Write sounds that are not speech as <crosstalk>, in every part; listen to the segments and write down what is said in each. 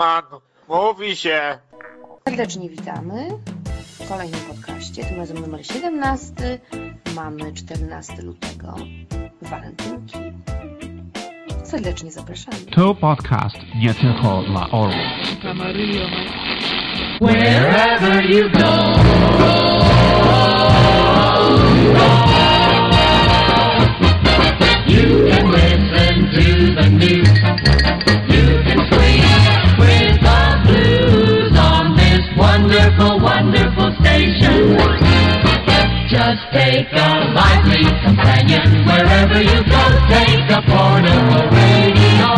Roman, mówi się. Serdecznie witamy w kolejnym podcaście, tym razem numer 17. Mamy 14 lutego, walentynki. Serdecznie zapraszamy. To podcast nie tylko dla orłów. Wherever you go, you can listen to the news. Take a lively companion wherever you go. Take a portable radio.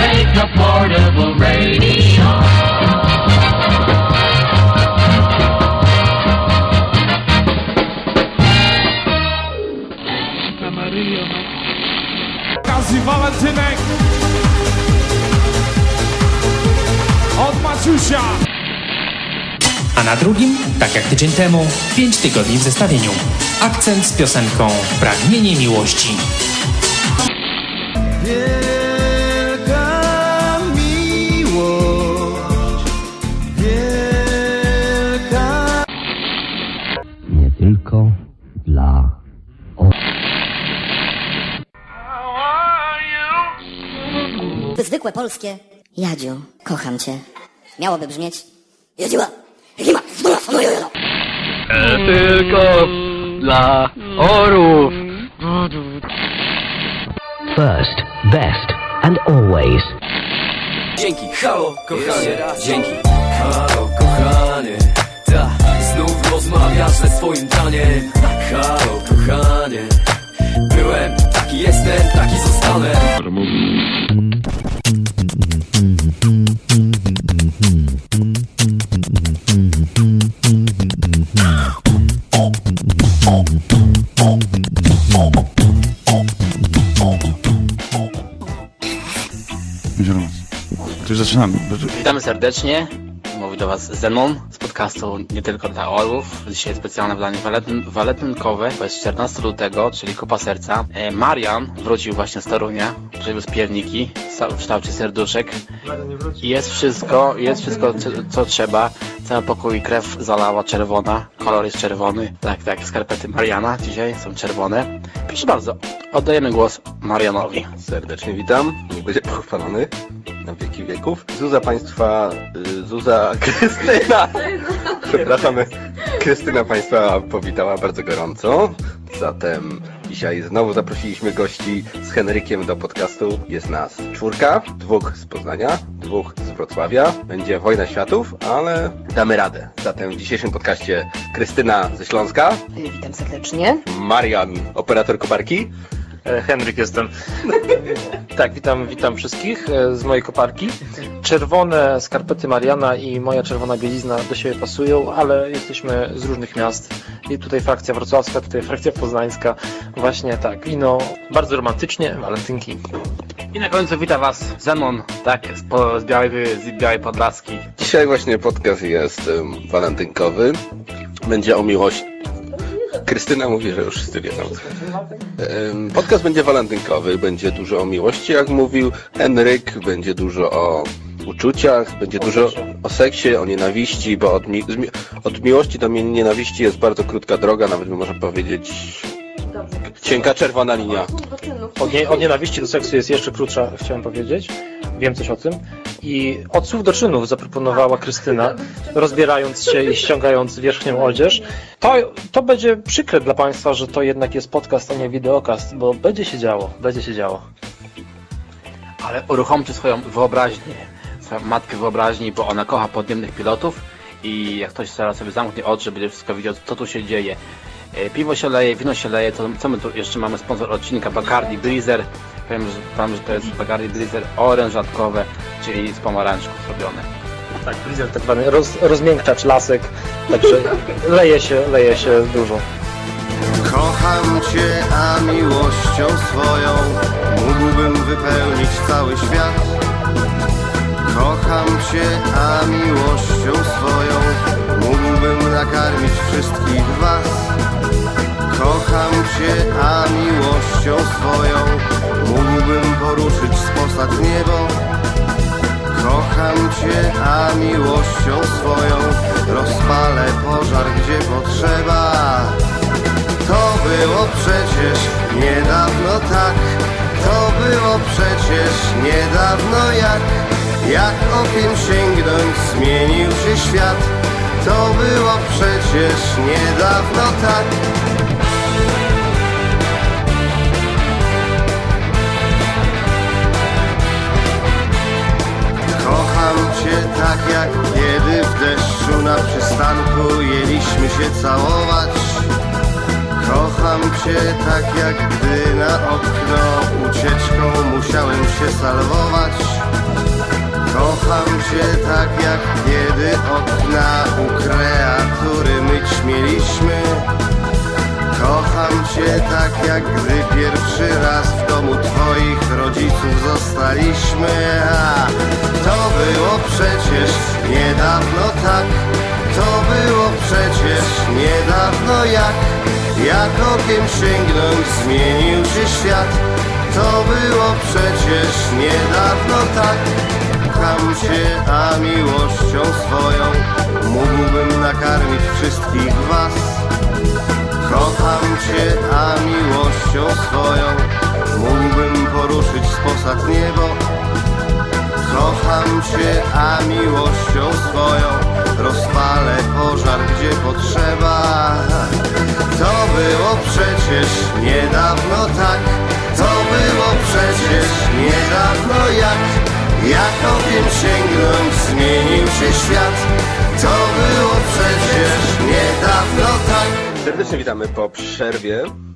Take a portable radio. okazji walentynek od Maciusia. Na drugim, tak jak tydzień temu, 5 tygodni w zestawieniu. Akcent z piosenką Pragnienie miłości. Tylko dla Zwykłe polskie. Jadziu, kocham cię. Miałoby brzmieć. Jadziła. Tylko dla orów. first, best and always. Dzięki, halo, kochanie, dzięki. Halo, kochanie, ta, znów rozmawiasz ze swoim daniem Halo, kochanie, byłem, taki jestem, taki zostanę zaczynamy. Witamy serdecznie. Mówi do Was Zenon z podcastu Nie Tylko dla Orłów. Dzisiaj specjalne wydanie walentyn walentynkowe, bo jest 14 lutego, czyli Kupa Serca. E, Marian wrócił właśnie z Torunia, przywiózł pierniki w kształcie serduszek. I jest wszystko, jest wszystko co, co trzeba. Cały pokój krew zalała czerwona, kolor jest czerwony. Tak, tak, skarpety Mariana dzisiaj są czerwone. Proszę bardzo, oddajemy głos Marianowi. Serdecznie witam, niech będzie pochwalony na wieki wieków. Zuza Państwa, y, Zuza <laughs> Krystyna, przepraszamy, Krystyna Państwa powitała bardzo gorąco. Zatem dzisiaj znowu zaprosiliśmy gości z Henrykiem do podcastu. Jest nas czwórka, dwóch z Poznania, dwóch z Wrocławia. Będzie wojna światów, ale damy radę. Zatem w dzisiejszym podcaście Krystyna ze Śląska, Witam serdecznie. Marian, operator koparki, Henryk jestem. tak, witam, witam wszystkich e, z mojej koparki. Czerwone skarpety Mariana i moja czerwona bielizna do siebie pasują, ale jesteśmy z różnych miast. I tutaj frakcja wrocławska, tutaj frakcja poznańska. Właśnie tak, wino bardzo romantycznie, walentynki. I na końcu wita Was Zenon, tak, z, po, z, Białej, z Białej Podlaski. Dzisiaj właśnie podcast jest um, walentynkowy. Będzie o miłości. Krystyna mówi, że już wiedzą. Em, Podcast będzie walentynkowy, będzie dużo o miłości, jak mówił Henryk, będzie dużo o uczuciach, będzie dużo o seksie, o nienawiści, bo od, mi od miłości do nienawiści jest bardzo krótka droga, nawet można powiedzieć cienka czerwona linia. Od, nie, od nienawiści do seksu jest jeszcze krótsza, chciałem powiedzieć. Wiem coś o tym. I od słów do czynów zaproponowała Krystyna, rozbierając się i ściągając wierzchnią odzież. To, to będzie przykre dla Państwa, że to jednak jest podcast, a nie wideokast, bo będzie się działo, będzie się działo. Ale uruchomcie swoją wyobraźnię, swoją matkę wyobraźni, bo ona kocha podniemnych pilotów i jak ktoś zaraz sobie zamknie oczy, będzie wszystko widział, co tu się dzieje. E, Piwo się leje, wino się leje, to co my tu jeszcze mamy sponsor odcinka Bacardi Breezer. Powiem, że, powiem, że to jest Bacardi Breezer orężatkowe, czyli z pomarańczków zrobione. Tak, Blizzard tak zwany roz, rozmiękczacz lasek, także <laughs> leje się, leje się dużo. Kocham Cię, a miłością swoją mógłbym wypełnić cały świat. Kocham Cię, a miłością swoją mógłbym nakarmić wszystkich Was. Kocham Cię, a miłością swoją mógłbym poruszyć z posad niebo. a miłością swoją rozpalę pożar, gdzie potrzeba. To było przecież niedawno tak, to było przecież niedawno jak, jak okiem sięgnąć zmienił się świat. To było przecież niedawno tak. Cię tak jak kiedy w deszczu na przystanku jęliśmy się całować. Kocham cię tak jak gdy na okno ucieczką musiałem się salwować. Kocham cię tak jak kiedy okna u kreatury myć mieliśmy. Kocham cię tak jak gdy pierwszy raz domu twoich rodziców zostaliśmy. A to było przecież niedawno tak, to było przecież niedawno jak, jak okiem sięgnąć zmienił się świat. To było przecież niedawno tak. Kocham cię, a miłością swoją mógłbym nakarmić wszystkich was. Kocham cię, a miłością swoją mógłbym poruszyć z posad niebo. Kocham cię, a miłością swoją rozpalę pożar, gdzie potrzeba. To było przecież niedawno tak, to było przecież niedawno jak, jak okiem sięgnąć zmienił się świat. To było przecież niedawno tak. Serdecznie witamy po przerwie.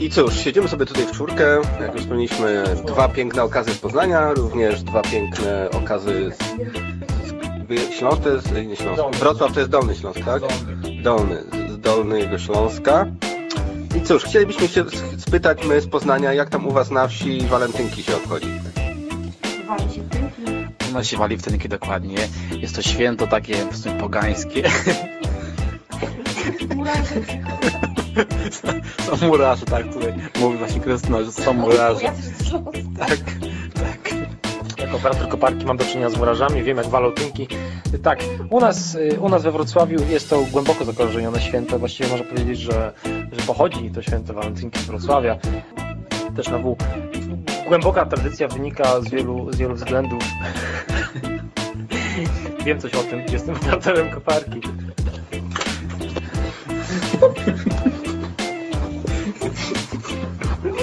I cóż, siedzimy sobie tutaj w czwórkę. Jak już wspomnieliśmy, dwa piękne okazy z Poznania, również dwa piękne okazy z z- Śląsk to jest, nie Śląsk, Wrocław to jest Dolny Śląsk, tak? Dolny, z Dolnego Śląska. I cóż, chcielibyśmy się spytać my z Poznania, jak tam u Was na wsi walentynki się obchodzi? U nas się wali w dokładnie. Jest to święto takie po prostu pogańskie. <laughs> Są murarze, tak, tutaj mówi właśnie Krystyna, że są murarze. Tak, tak. Jako operator koparki mam do czynienia z murarzami, wiem jak walą tynki. Tak, u nas, y, u nas we Wrocławiu jest to głęboko zakorzenione święto. Właściwie można powiedzieć, że, że pochodzi to święto walentynki z Wrocławia. Też na W. Głęboka tradycja wynika z wielu, z wielu względów. <laughs> wiem coś o tym, jestem operatorem koparki.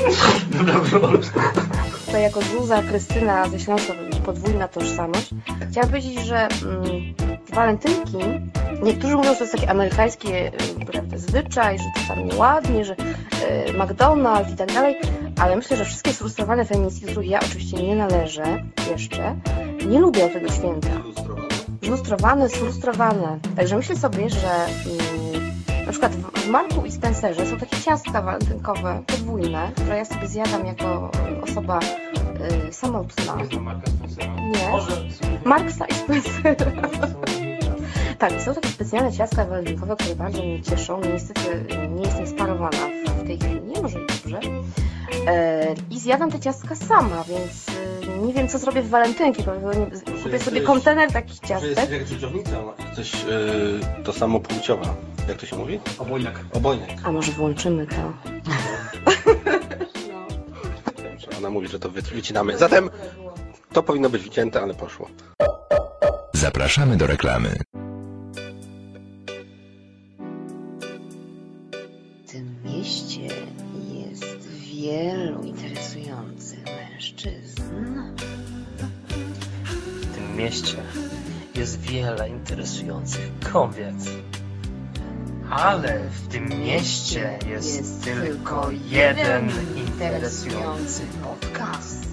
<laughs> To jako Zuza, Krystyna ze Śląska, podwójna tożsamość. Chciałam powiedzieć, że mm, walentynki, niektórzy mówią, że to jest taki amerykański y, prawda, zwyczaj, że to tam nieładnie, że y, McDonald's i tak dalej, ale myślę, że wszystkie sfrustrowane feministki, do których ja oczywiście nie należę jeszcze, nie lubią tego święta. Zlustrowane, sfrustrowane. Także myślę sobie, że mm, na przykład w Marku i Spencerze są takie ciastka walentynkowe, podwójne, które ja sobie zjadam jako osoba y, samotna. Nie. Marksa i Spencera. <laughs> Tak, są takie specjalne ciastka walentynkowe, które bardzo mnie cieszą. No niestety nie jestem sparowana w tej chwili, może i dobrze. E, I zjadam te ciastka sama, więc y, nie wiem, co zrobię w walentynki. Kupię sobie jesteś- kontener takich ciastek. jesteś jak dżdżownica, jesteś yy, to samopłciowa. Jak to się mówi? Obojnak. Obojnek. A może włączymy to? Ona mówi, że to wy- wycinamy. Zatem to powinno być wycięte, ale poszło. Zapraszamy do reklamy. Wielu interesujących mężczyzn. W tym mieście jest wiele interesujących kobiet. Ale w tym mieście jest, tylko jeden interesujący podcast.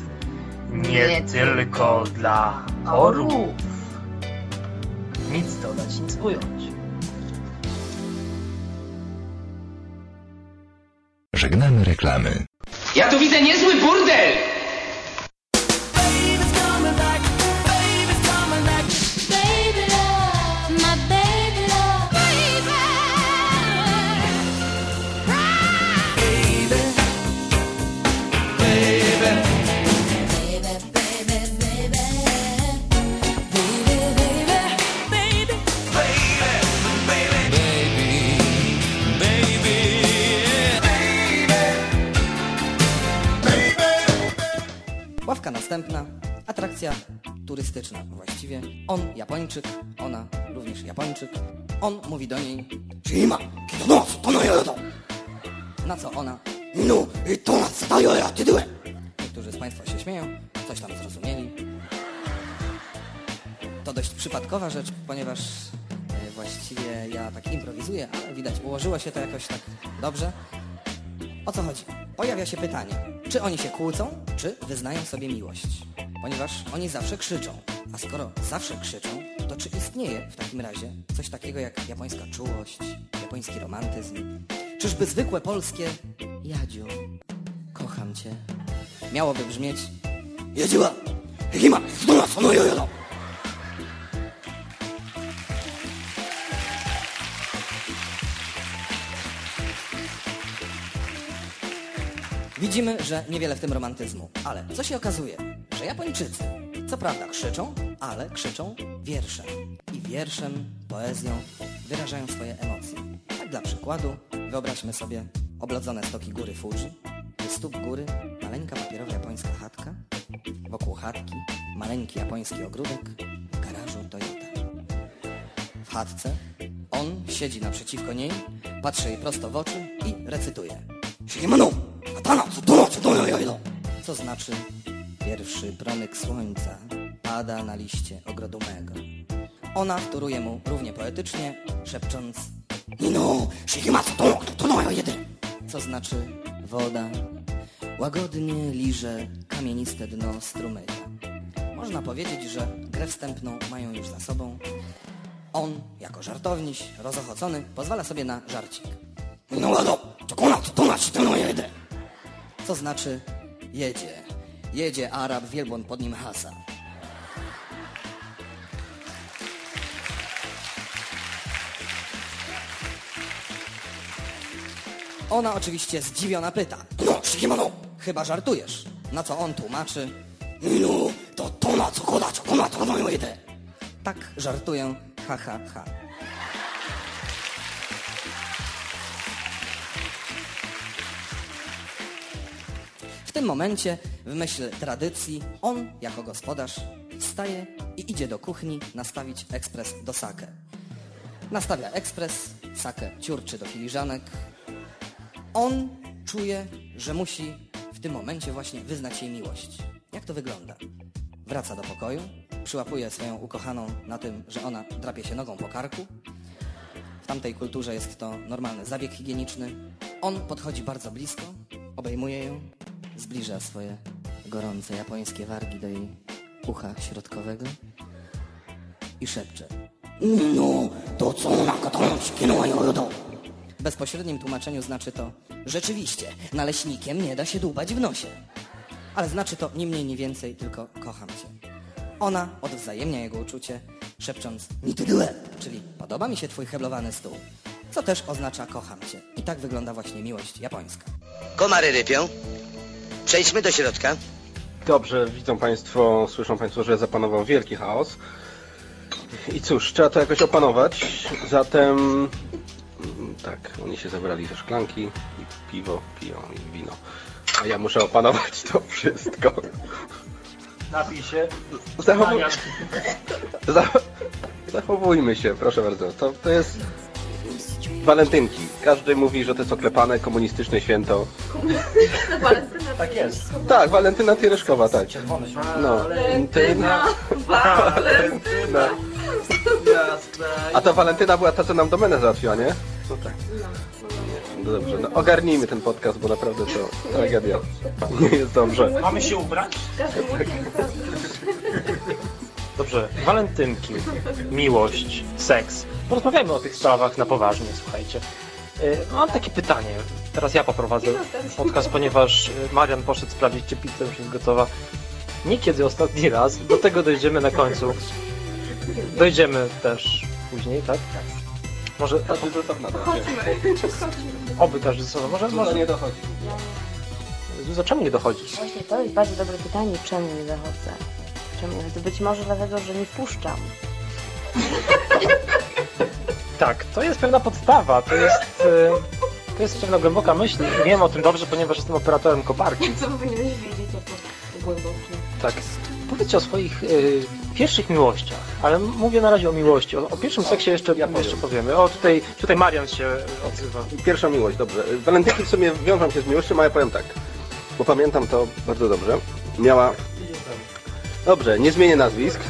Nie tylko dla orłów. Nic dodać, nic ująć. Żegnamy reklamy. Ja tu widzę niezły burdel! Komunistyczna. Właściwie on Japończyk, ona również Japończyk. On mówi do niej Shima, to. Na co ona No, to na co ja ty Niektórzy z Państwa się śmieją, coś tam zrozumieli. To dość przypadkowa rzecz, ponieważ e, właściwie ja tak improwizuję, ale widać ułożyło się to jakoś tak dobrze. O co chodzi? Pojawia się pytanie, czy oni się kłócą, czy wyznają sobie miłość? Ponieważ oni zawsze krzyczą. A skoro zawsze krzyczą, to czy istnieje w takim razie coś takiego jak japońska czułość, japoński romantyzm? Czyżby zwykłe polskie Jadziu, kocham cię, miałoby brzmieć Jadziła, hima, no, no, jo, Widzimy, że niewiele w tym romantyzmu, ale co się okazuje? Że Japończycy, co prawda krzyczą, ale krzyczą wierszem. I wierszem, poezją wyrażają swoje emocje. Tak dla przykładu, wyobraźmy sobie oblodzone stoki góry Fuji, u stóp góry maleńka papierowa japońska chatka, wokół chatki maleńki japoński ogródek, w garażu Toyota. W chatce on siedzi naprzeciwko niej, patrzy jej prosto w oczy i recytuje. Shimano, katana, tsutono, tsutono, jojdo. Co znaczy pierwszy promyk słońca pada na liście ogrodu mego. Ona wtóruje mu równie poetycznie, szepcząc Nino, shigima, tsutono, tsutono, jojdo. Co znaczy woda łagodnie liże kamieniste dno strumyka. Można powiedzieć, że grę wstępną mają już za sobą. On, jako żartowniś, rozochocony, pozwala sobie na żarcik. No na. Co znaczy jedzie. Jedzie Arab, wielbłąd pod nim hasa. Ona oczywiście zdziwiona pyta. No, Shigimano, chyba żartujesz. Na co on tłumaczy. No, to to na co co na to no jedę. Tak żartuję, ha ha ha. Tym momencie, w myśl tradycji, on, jako gospodarz, wstaje i idzie do kuchni nastawić ekspres do sake. Nastawia ekspres, sakę ciurczy do filiżanek. On czuje, że musi w tym momencie właśnie wyznać jej miłość. Jak to wygląda? Wraca do pokoju, przyłapuje swoją ukochaną na tym, że ona drapie się nogą po karku. W tamtej kulturze jest to normalny zabieg higieniczny. On podchodzi bardzo blisko, obejmuje ją, zbliża swoje gorące japońskie wargi do jej ucha środkowego i szepcze. No, to co na katonczki, no jodo. W bezpośrednim tłumaczeniu znaczy to rzeczywiście, naleśnikiem nie da się dłubać w nosie. Ale znaczy to nie mniej, nie więcej, tylko kocham cię. Ona odwzajemnia jego uczucie, szepcząc ni ty due, czyli podoba mi się twój heblowany stół. Co też oznacza kocham cię. I tak wygląda właśnie miłość japońska. Komary rypią. Przejdźmy do środka. Dobrze, widzą Państwo, słyszą Państwo, że zapanował wielki chaos. I cóż, trzeba to jakoś opanować. Zatem mm, tak, oni się zebrali ze szklanki i piwo piją i wino. A ja muszę opanować to wszystko. Napij się. Zachow... Marian. Zach- Zachowujmy się, proszę bardzo. To, to jest walentynki. Każdy mówi, że to jest oklepane, komunistyczne święto. Tak jest. Tak, Walentyna Tiereszkowa, tak. No. Walentyna, Walentyna. A ta Walentyna była ta, co nam domenę załatwiła, nie? No tak. No dobrze, no ogarnijmy ten podcast, bo naprawdę to tragedia. Nie jest dobrze. Mamy się ubrać? Dobrze, walentynki, miłość, seks. Porozmawiajmy o tych sprawach na poważnie, słuchajcie. Y, Mam takie pytanie. Teraz ja poprowadzę podcast, ponieważ y, Marian poszedł sprawdzić, czy pizza już jest gotowa. Nie kiedy ostatni raz, do tego dojdziemy na końcu. Dojdziemy też później, tak? Może... Każdy ze sobą dochodzi. Oby każdy ze sobą. Może, może... nie dochodzi. Zuza, czemu nie dochodzisz? Właśnie to jest bardzo dobre pytanie, czemu nie zachodzę? Czemu? Być może dlatego, że nie wpuszczam. Tak, to jest pewna podstawa, to jest, e, to jest pewna głęboka myśl. Wiem o tym dobrze, ponieważ jestem operatorem koparki. Co powinieneś wiedzieć o to głębokie? Tak. Powiedzcie o swoich e, pierwszych miłościach, ale mówię na razie o miłości. O, o pierwszym seksie jeszcze, jeszcze powiemy. O, tutaj, tutaj Marian się odzywa. Pierwsza miłość, dobrze. Walentynki w sumie wiążą się z miłością, ale ja powiem tak, bo pamiętam to bardzo dobrze. Miała... Dobrze, nie zmienię nazwisk.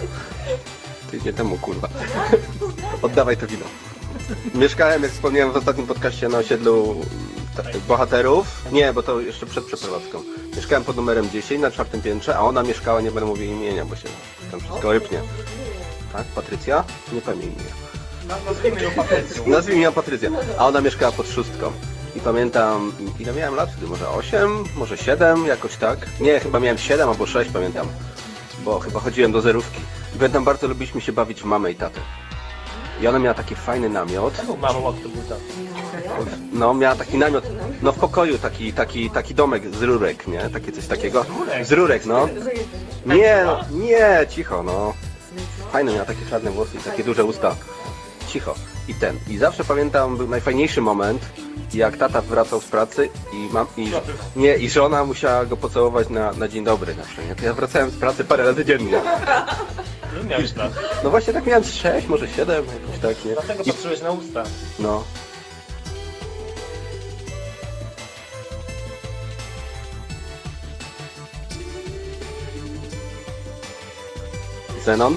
Tydzień temu, kurwa. Oddawaj to wino. Mieszkałem, jak wspomniałem w ostatnim podcaście, na osiedlu ta- bohaterów. Nie, bo to jeszcze przed przeprowadzką. Mieszkałem pod numerem 10 na czwartym piętrze, a ona mieszkała, nie będę mówił imienia, bo się tam wszystko rypnie. Tak, Patrycja? Nie jej imienia. Nazwijmy ją. Nazwijmy ją Patrycja. A ona mieszkała pod szóstką. I pamiętam, ile miałem lat wtedy? Może 8, może 7, jakoś tak. Nie, chyba miałem 7 albo 6, pamiętam. Bo chyba chodziłem do zerówki. I pamiętam, bardzo lubiliśmy się bawić w mamę i tatę. I ona miała taki fajny namiot. Tak. No, miała taki namiot, no w pokoju taki, taki, taki domek z rurek, nie? Takie coś takiego. Z rurek, no. Nie, no, nie, cicho, no. Fajne miała takie czarne włosy i takie duże usta. Cicho. I ten. I zawsze pamiętam, był najfajniejszy moment, jak tata wracał z pracy i mam, i, nie, i żona musiała go pocałować na, na dzień dobry na przykład. To ja wracałem z pracy parę razy dziennie. Nie miałeś tak. No właśnie tak miałem z 6, może 7, jakoś tak, nie? Dlatego I, patrzyłeś na usta. no. Zenon?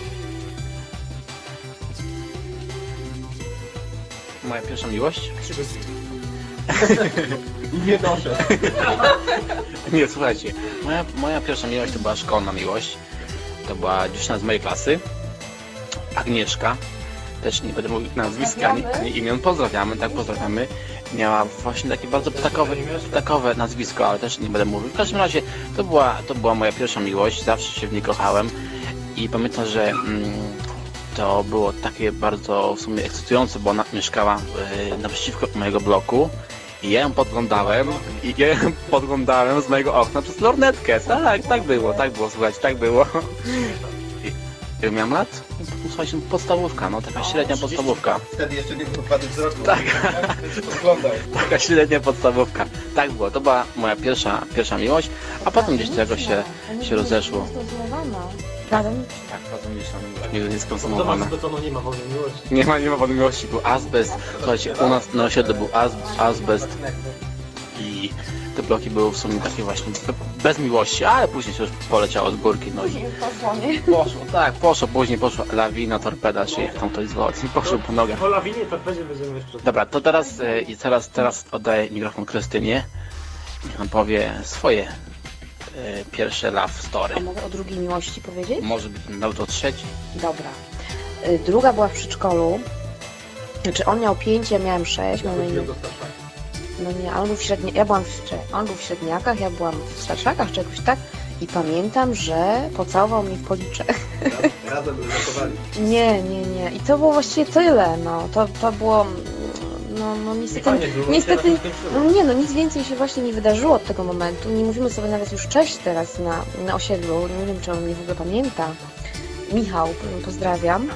Moja pierwsza miłość? Nie doszedł. <laughs> Nie, słuchajcie, moja, moja pierwsza miłość to była szkolna miłość. To była dziewczyna z mojej klasy, Agnieszka. Też nie będę mówił nazwiska, ani, ani imion. Pozdrawiamy, tak, pozdrawiamy. Miała właśnie takie bardzo ptakowe, ptakowe nazwisko, ale też nie będę mówił. W każdym razie to była, to była moja pierwsza miłość, zawsze się w niej kochałem. I pamiętam, że mm, to było takie bardzo w sumie ekscytujące, bo ona mieszkała y, naprzeciwko mojego bloku. I ja ją podglądałem i ja ją <laughs> podglądałem z mojego okna przez lornetkę. Tak, tak było, tak było, słuchajcie, tak było. Ile miałem lat? Słuchajcie, podstawówka, no taka średnia podstawówka. Wtedy jeszcze nie był wady wzroku. Tak. Oglądaj. <laughs> Taka średnia podstawówka. Tak było, to była moja pierwsza, pierwsza miłość, a potem gdzieś tego się, się rozeszło. Razem? Tak, gdzieś tam nigdy nie Domek skonsumowane. z betonu nie ma wolnej miłości. Nie ma, nie ma wody miłości, był azbest. Słuchajcie, u nas na osiedlu był az, azbest i te bloki były w sumie takie właśnie be- bez miłości, ale później się już poleciało z górki, no i poszło, tak, poszło, później poszła lawina, torpeda, czy jak tam ktoś zwał, poszło po nogach. Po lawinie to będzie będziemy jeszcze... Dobra, to teraz e, i teraz, teraz oddaję mikrofon Krystynie. Niech nam powie swoje pierwsze love story. A mogę o drugiej miłości powiedzieć? Może być nawet o trzeciej. Dobra. Y, Druga była w przedszkolu. Znaczy on miał 5, ja miałem 6. Miał na imię... No nie, on był w średni... ja byłam w... on był w średniakach, ja byłam w starszakach czy jakoś tak. I pamiętam, że pocałował mnie w policzek. Razem zachowali. <laughs> Nie, nie, nie. I to było właściwie tyle, no. To, to było... No, no niestety, fajnie było, niestety, no nie no, nic więcej się właśnie nie wydarzyło od tego momentu. Nie mówimy sobie nawet już cześć teraz na, na osiedlu. Nie wiem, czy on mnie w ogóle pamięta. Michał, pozdrawiam.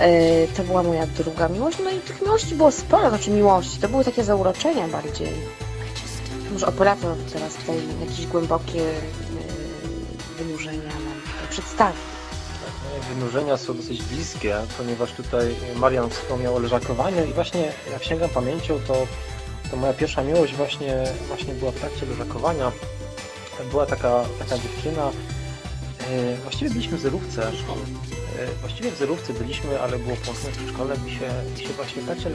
E, To była moja druga miłość, no i tych miłości było sporo, znaczy miłości, to były takie zauroczenia bardziej. Może operator teraz tutaj jakieś głębokie e, wynurzenia nam tutaj przedstawi. Wynurzenia są dosyć bliskie, ponieważ tutaj Marian wspomniał o leżakowaniu i właśnie jak sięgam pamięcią, to, to moja pierwsza miłość właśnie, właśnie była w trakcie leżakowania. Była taka, taka dziewczyna, e, właściwie byliśmy w zerówce, e, właściwie w zerówce byliśmy, ale było połączone przedszkole i się, się właśnie w trakcie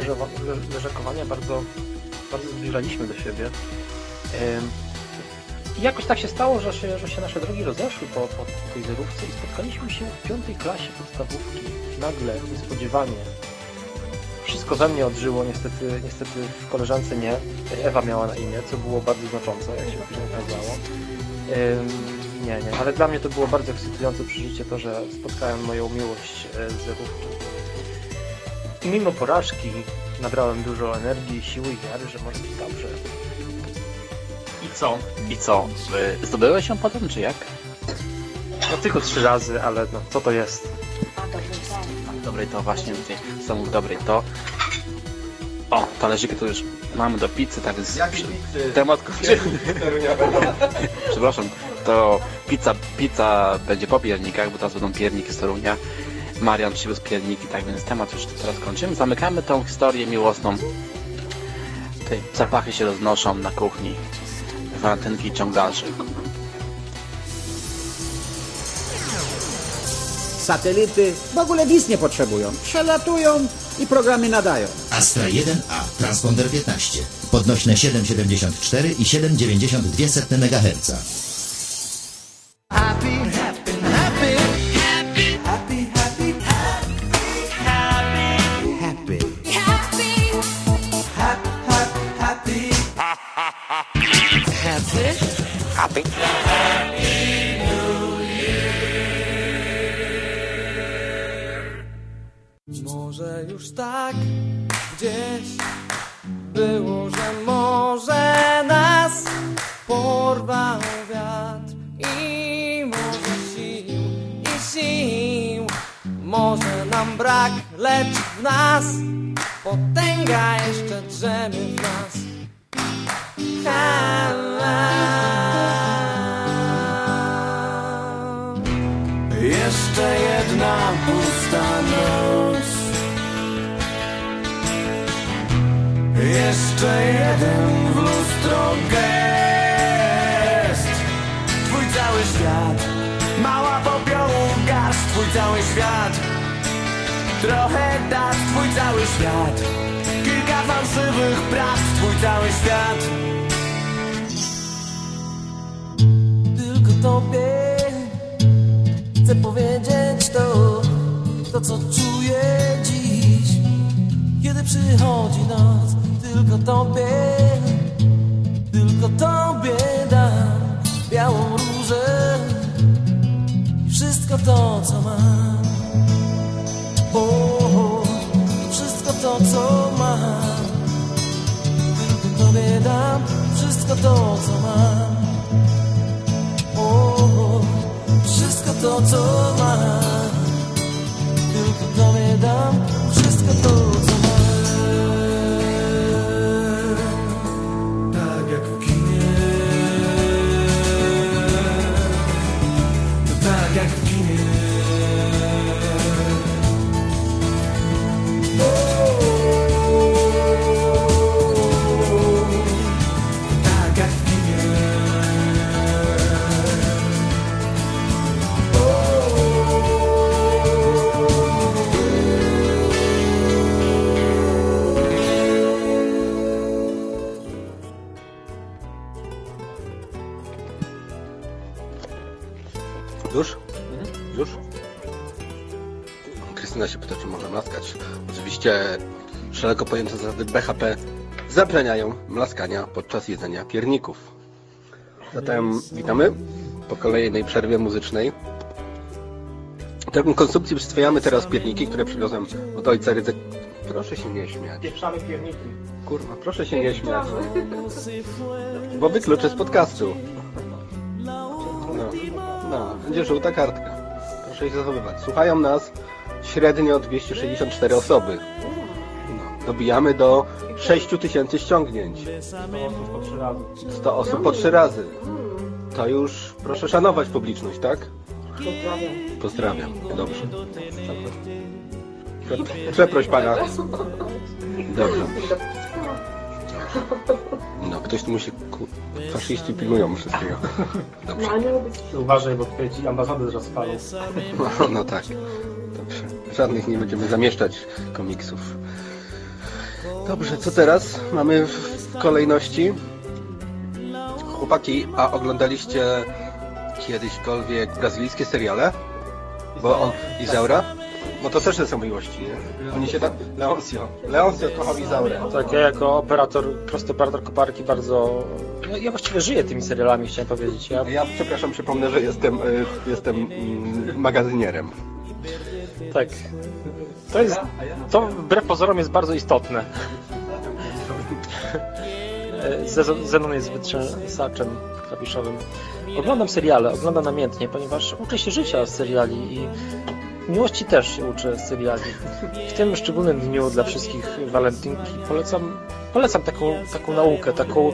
leżakowania bardzo, bardzo zbliżaliśmy do siebie. I jakoś tak się stało, że się, że się nasze drogi rozeszły po, po tej zerówce i spotkaliśmy się w piątej klasie podstawówki. Nagle, niespodziewanie. Wszystko we mnie odżyło, niestety, niestety w koleżance nie. Ewa miała na imię, co było bardzo znaczące, jak się później okazało. Ym, nie, nie, ale dla mnie to było bardzo ekscytujące przeżycie to, że spotkałem moją miłość e, z zerówki. I mimo porażki nabrałem dużo energii, siły i wiary, że może być dobrze. I co? I co? Y, Zdobyłeś ją potem, czy jak? No tylko trzy razy, ale no, co to jest? Dobrej to właśnie, tutaj samów dobrej to. O, talerzyki to już mamy do pizzy, tak więc Jakiej przy- pizzy? temat <laughs> kończymy. <laughs> Przepraszam, to pizza, pizza będzie po piernikach, bo teraz będą pierniki z Torunia. Marian przywiózł pierniki, tak więc temat już teraz kończymy. Zamykamy tą historię miłosną. Te zapachy się roznoszą na kuchni. Walentynki ciąg dalszy. Satelity w ogóle nic nie potrzebują. Przelatują i programy nadają. Astra 1A, transponder 15, podnośne 7,74 i 7,92 MHz. Przychodzi noc, tylko Tobie Tylko Tobie dam białą różę I wszystko to co mam. O, o, Wszystko to co mam. Tylko Tobie dam wszystko to co mam. O, o, wszystko to, co mam Oczywiście szeroko pojęte zasady BHP zabraniają mlaskania podczas jedzenia pierników. Zatem witamy po kolejnej przerwie muzycznej. Taką konsumpcji przyswajamy teraz pierniki, które przywiozłem od ojca Rydzyk. Proszę się nie śmiać. Pieprzamy pierniki. Kurwa, proszę się nie śmiać. Bo wykluczę z podcastu. No, no, będzie żółta kartka. Proszę się zachowywać. Słuchają nas średnio 264 osoby. Dobijamy do 6 tysięcy ściągnięć. 100 osób po 3 razy. To już proszę szanować publiczność, tak? Pozdrawiam. Pozdrawiam. Dobrze. Prze- Przeproś pana. Dobrze. No, ktoś tu musi... Faszyści pilnują wszystkiego. Dobrze. Uważaj, bo tutaj ci ambasady zaraz spalą. No, no tak. Dobrze. Żadnych nie będziemy zamieszczać komiksów. Dobrze, co teraz mamy w kolejności? Chłopaki, a oglądaliście kiedyśkolwiek brazylijskie seriale? Bo on... Izaura? Bo to też są miłości, nie? Oni się tak... Leoncio. Leoncio kochał Izaurę. Tak, ja jako operator, prosty operator koparki bardzo... Ja, ja właściwie żyję tymi serialami, chciałem powiedzieć. Ja, Ja przepraszam, przypomnę, że jestem, y, jestem mm, magazynierem. tak. To jest... To wbrew pozorom jest bardzo istotne. <laughs> Zenon jest wytrzęsaczem klawiszowym. Oglądam seriale, oglądam namiętnie, ponieważ uczę się życia z seriali i miłości też się uczę z seriali. W tym szczególnym dniu dla wszystkich walentynki polecam, polecam taką, taką naukę, taką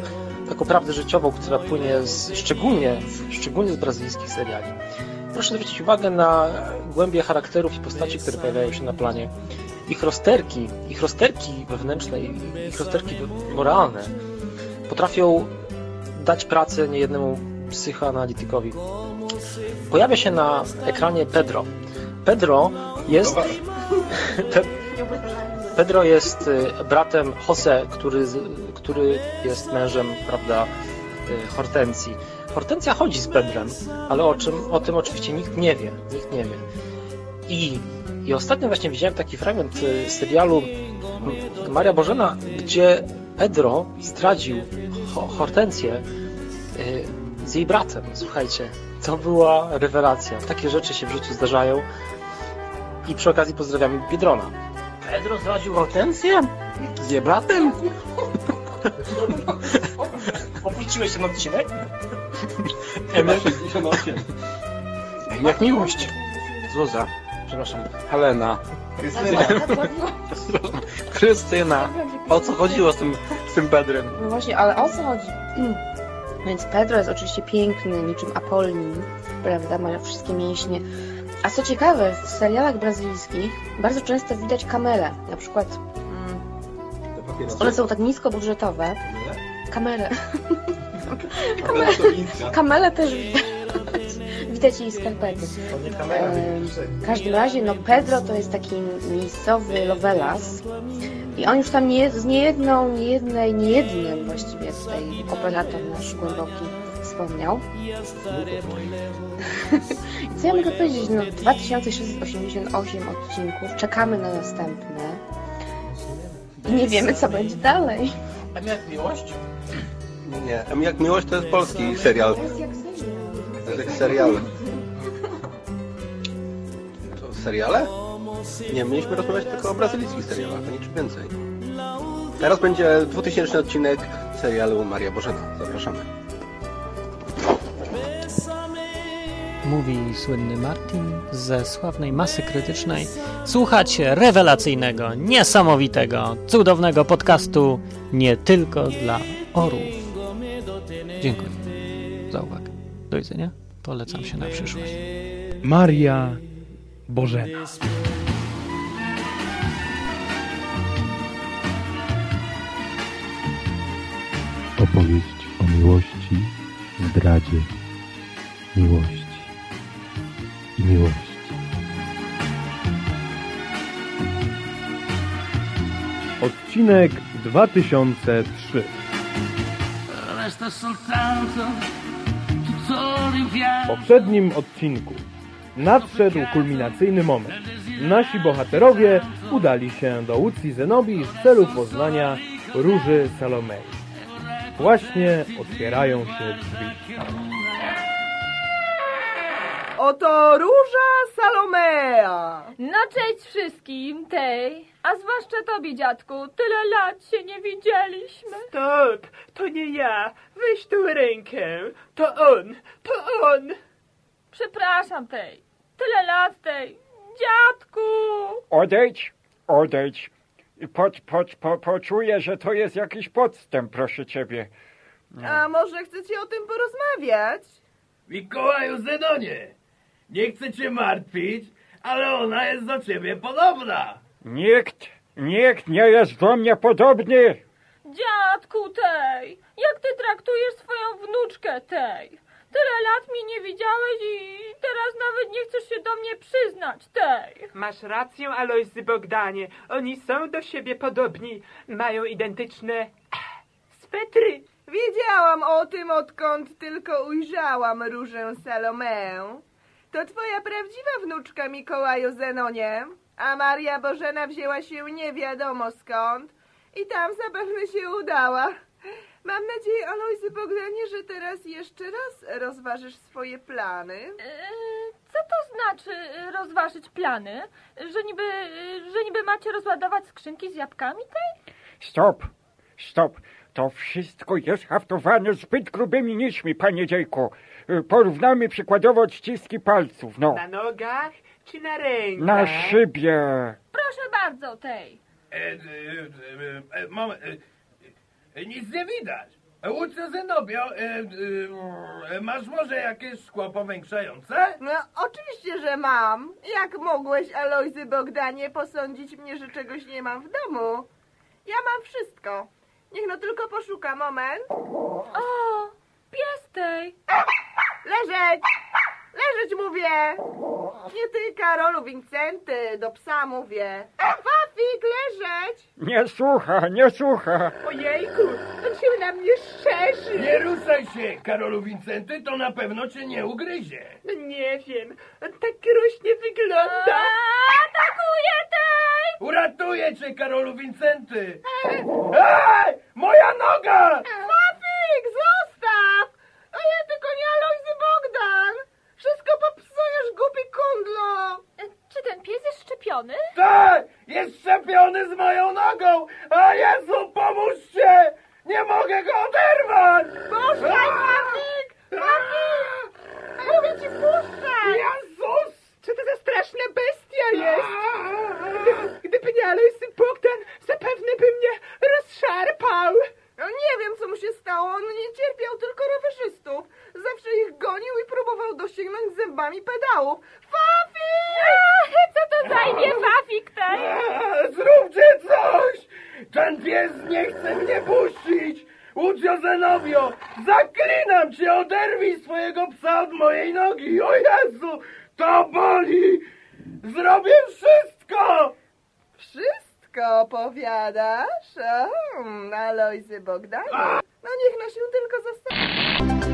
taką prawdę życiową, która płynie z, szczególnie, szczególnie z brazylijskich seriali. Proszę zwrócić uwagę na głębie charakterów i postaci, które pojawiają się na planie. Ich rozterki, ich rozterki wewnętrzne, ich rozterki moralne potrafią dać pracę niejednemu psychoanalitykowi. Pojawia się na ekranie Pedro. Pedro jest... <laughs> Pe- Pedro jest y, bratem Jose, który, który jest mężem, prawda, y, Hortensji. Hortensja chodzi z Pedrem, ale o, czym, o tym oczywiście nikt nie wie. Nikt nie wie. I, I ostatnio właśnie widziałem taki fragment y, serialu M- Maria Bożena, gdzie Pedro zdradził Ho- Hortensję y, z jej bratem. Słuchajcie, to była rewelacja. Takie rzeczy się w życiu zdarzają. I przy okazji pozdrawiamy Biedrona. Pedro zdradził Hortensję? Z jej bratem? <laughs> Opuściłeś ten odcinek? Jak miłość. Zuza. Przepraszam. Helena. Krystyna. Krystyna. O co chodziło z tym, z tym Pedrem? No właśnie, ale o co chodzi? <clears throat> Więc Pedro jest oczywiście piękny, niczym Apollin, prawda? Ma wszystkie mięśnie. A co ciekawe, w serialach brazylijskich bardzo często widać kamerę. Na przykład mm, one są tak niskobudżetowe. Kamerę. <laughs> Kamele, kamele też widać. Widać jej skarpety. W każdym razie, no Pedro to jest taki miejscowy lovelas i on już tam nie, z niejedną, niejednej, niejednym właściwie tutaj operator nasz głęboki wspomniał. <laughs> I co ja mogę powiedzieć? No 2688 odcinków, czekamy na następne. I nie wiemy co będzie dalej. A jak miłość? Nie, M jak miłość to jest polski serial. To jest jak serial. To seriale? Nie, mieliśmy rozmawiać tylko o brazylijskich serialach, a niczym więcej. Teraz będzie 2000 odcinek serialu Maria Bożena. Zapraszamy. Mówi słynny Martin ze sławnej masy krytycznej. Słuchacie rewelacyjnego, niesamowitego, cudownego podcastu nie tylko dla orłów. Dziękuję za uwagę. Do widzenia. Polecam się na przyszłość. Maria Bożena. Opowieść o miłości, zdradzie, miłości i miłości. Odcinek 2003. W poprzednim odcinku nadszedł kulminacyjny moment. Nasi bohaterowie udali się do Łucji Zenobii w celu poznania Róży Salomei. Właśnie otwierają się drzwi. Oto róża Salomea. No cześć wszystkim, tej, a zwłaszcza tobie, dziadku. Tyle lat się nie widzieliśmy. Stop, to nie ja. Weź tu rękę. To on, to on. Przepraszam, tej. Tyle lat, tej. Dziadku! Odejdź, odejdź. I Pod, pod, po, poczuję, że to jest jakiś podstęp, proszę ciebie. A może chcecie o tym porozmawiać? Mikołaju Zenonie, nie chcę cię martwić, ale ona jest do ciebie podobna. Nikt, nikt nie jest do mnie podobny. Dziadku, tej. Jak ty traktujesz swoją wnuczkę, tej? Tyle lat mnie nie widziałeś i teraz nawet nie chcesz się do mnie przyznać, tej. Masz rację, Alojzy Bogdanie. Oni są do siebie podobni. Mają identyczne swetry. Wiedziałam o tym, odkąd tylko ujrzałam różę Salomę. To twoja prawdziwa wnuczka Mikołaju Zenonie, a Maria Bożena wzięła się nie wiadomo skąd i tam zapewne się udała. Mam nadzieję, Alojzy Bogdanie, że teraz jeszcze raz rozważysz swoje plany. Yy, Co to znaczy yy, rozważyć plany? Że niby, yy, że niby macie rozładować skrzynki z jabłkami, tej? Stop, stop. To wszystko jest haftowane zbyt grubymi nićmi, panie dziejku. Y, Porównamy przykładowo odciski palców, no. Na nogach czy na rękach? Na szybie. Proszę bardzo, tej. E, e, e, e, mam, e, e, nic nie widać. Łucja Zenobio, e, e, masz może jakieś szkło powiększające? No, oczywiście, że mam. Jak mogłeś, Alojzy Bogdanie, posądzić mnie, że czegoś nie mam w domu? Ja mam wszystko. Niech no tylko poszuka, moment. O, pies tej. Leżeć! Leżeć mówię! Nie ty, Karolu Wincenty, do psa mówię. Wafik, leżeć! Nie słucha, nie słucha. Ojejku, on się na mnie szerzy. Nie ruszaj się, Karolu Wincenty, to na pewno cię nie ugryzie. No nie wiem, on tak groźnie wygląda. Atakuje tej! Uratuję cię, Karolu Wincenty! Ej! Moja noga! Wafik, zostaw! A ja tylko nie Alojzy Bogdan! Wszystko popsujesz, głupi kundlo! Czy ten pies jest szczepiony? Tak! Jest szczepiony z moją nogą! A Jezu, pomóżcie! Nie mogę go oderwać! Puszczaj, Wafik! Wafik! Mówię ci, puszczaj! Jezus! Co to za straszna bestia jest? Gdy, gdyby nie Alojzy Bogdan, zapewne by mnie rozszarpał. No nie wiem, co mu się stało. On nie cierpiał tylko rowerzystów. Zawsze ich gonił i próbował dosięgnąć zębami pedałów. Wafik! Co to zajmie Wafik tej? A, Zróbcie coś! Ten pies nie chce mnie puścić! Łucio Zenobio, zaklinam cię, oderwij swojego psa od mojej nogi! O Jezu, to boli! Zrobię wszystko! Wszystko opowiadasz? O, Alojzy Bogdanie. No niech no się tylko zastanawia.